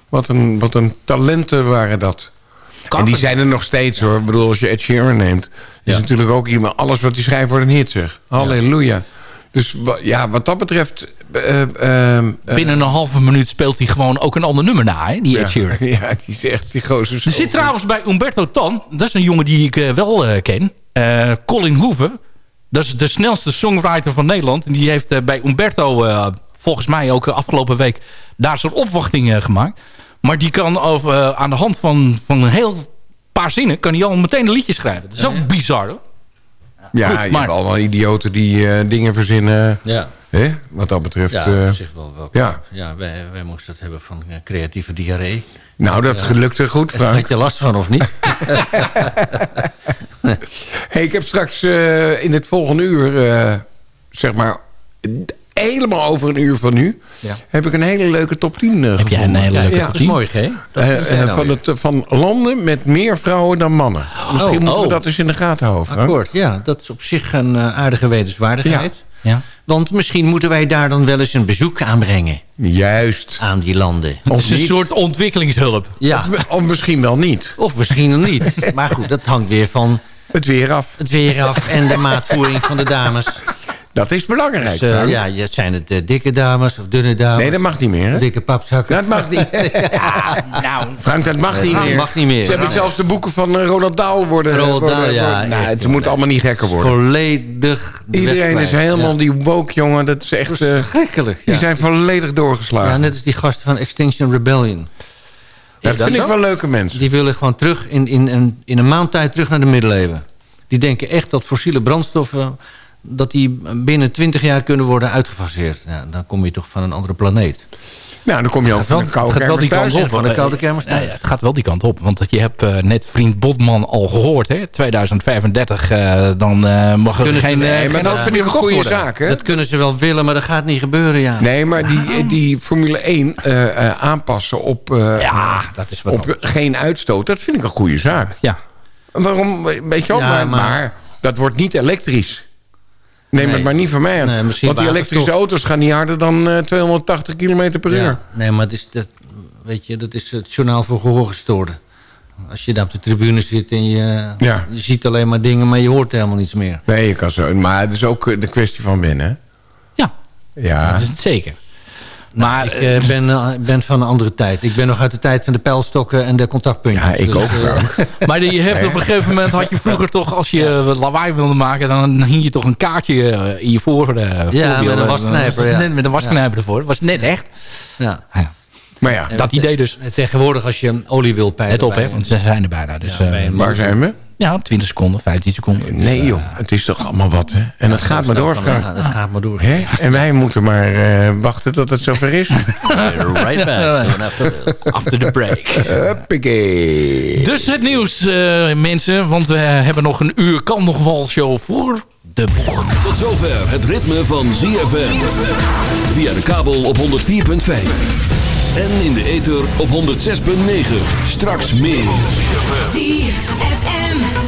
wat, een, wat een talenten waren dat. En die zijn er nog steeds hoor. Ik bedoel, als je Ed Sheeran neemt... is Ja. natuurlijk ook iemand... Alles wat hij schrijft wordt een hit zeg. Halleluja. Dus ja, wat dat betreft... eh, eh, eh, Binnen een halve minuut speelt hij gewoon ook een ander nummer na, hè, die Ed Sheeran. Ja, ja, die is echt die gozer. Er zit trouwens bij Umberto Tan, dat is een jongen die ik wel ken, Colin Hoeven. Dat is de snelste songwriter van Nederland. En die heeft bij Umberto volgens mij ook eh, afgelopen week daar zo'n opwachting eh, gemaakt. Maar die kan over, eh, aan de hand van, van een heel paar zinnen... kan hij al meteen een liedje schrijven. Dat is ook bizar hoor. Ja, Goed, je maar- hebt allemaal idioten die eh, dingen verzinnen. Ja. Hè? Wat dat betreft. Ja, eh, op zich wel. wel ja. ja wij, wij moesten het hebben van creatieve diarree. Nou, dat gelukte goed, Frank. Had je last van of niet? Hey, ik heb straks eh, in het volgende uur, eh, zeg maar, helemaal over een uur van nu, Ja. heb ik een hele leuke top 10 eh, Heb jij een hele leuke top Dat is 10? mooi, G. Dat Eh, eh, van, het, van landen met meer vrouwen dan mannen. Misschien moeten we oh. dat eens in de gaten houden. Frank. Akkoord, ja. Dat is op zich een aardige wetenswaardigheid. Ja. Want misschien moeten wij daar dan wel eens een bezoek aanbrengen Juist. aan die landen. Of, is een niet. soort ontwikkelingshulp. Ja, of misschien wel niet. of misschien nog niet. Maar goed, dat hangt weer van Het weer af. het weer af en de maatvoering van de dames. Dat is belangrijk, Dus, eh, ja, je- zijn het eh, dikke dames of dunne dames? Nee, dat mag niet meer, hè? Dikke papzakken? Dat mag niet. nou. Frank, dat mag Nee, niet dat meer. mag niet meer. Ze hebben zelfs de boeken van eh, Ronald Dahl worden... Dahl, ja, worden- nou, echt, het moet allemaal niet gekker worden. Volledig Iedereen is helemaal Ja. die woke, jongen. Dat is echt... Verschrikkelijk, Die ja. zijn volledig doorgeslagen. Ja, net als die gasten van Extinction Rebellion. dat vind ik wel leuke mensen. Die willen gewoon terug in, in, in, in een maand tijd terug naar de middeleeuwen. Die denken echt dat fossiele brandstoffen... dat die binnen 20 jaar kunnen worden uitgefaseerd. Ja, dan kom je toch van een andere planeet. Nou, dan kom je ook van de wel, koude wel die kermis kant op. van de koude kermis nou het gaat wel die kant op. Want je hebt eh, net vriend Botman al gehoord. Hè? 2035, eh, dan eh, mag er ze- geen, nee, geen maar dat vind ik een goede worden. zaak, hè? Dat kunnen ze wel willen, maar dat gaat niet gebeuren, ja. Nee, maar die, die Formule 1 eh, eh, aanpassen op, eh, Ja, dat is wat op anders. geen uitstoot... dat vind ik een goede zaak. Ja. Waarom? Weet je wel, Ja, maar, maar- maar dat wordt niet elektrisch. Neem Nee. het maar niet van mij aan. Nee, Want die elektrische auto's gaan niet harder dan eh, 280 km per uur. Nee, maar het is, dat, weet je, dat is het journaal voor gehoorgestoorden. Als je daar op de tribune zit en je, Ja. je ziet alleen maar dingen... maar je hoort helemaal niets meer. Nee, je kan zo. Maar het is ook eh, de kwestie van winnen. Ja. Ja. Dat is het zeker. Maar Ik eh, ben, eh, ben van een andere tijd. Ik ben nog uit de tijd van de pijlstokken en de contactpuntjes. Ja, ik Dus, ook, eh. Maar je hebt op een gegeven moment had je vroeger toch, als je wat lawaai wilde maken, dan hing je toch een kaartje eh, in je voor. eh, voorwiel. met een wasknijper, ja. Net Met een wasknijper ervoor. Dat was net echt. ja. Maar ja, Dat idee dus. En Tegenwoordig als je olie wil pijlen... Let op, hè, want ze zijn er bijna. Dus, Ja, eh, waar zijn we? Ja, 20 seconden, 15 seconden. Nee joh, het is toch allemaal wat, hè? En het gaat maar door, Het Frank. gaat, het gaat maar door. Hè? En wij moeten maar eh, wachten tot het zover is. Right back. So after the break. Huppakee. Dus het nieuws, eh, mensen. Want we hebben nog een uur kan nog wel show voor de boeg. Tot zover het ritme van ZFM. Via de kabel op 104.5. En in de ether op 106.9. Straks meer.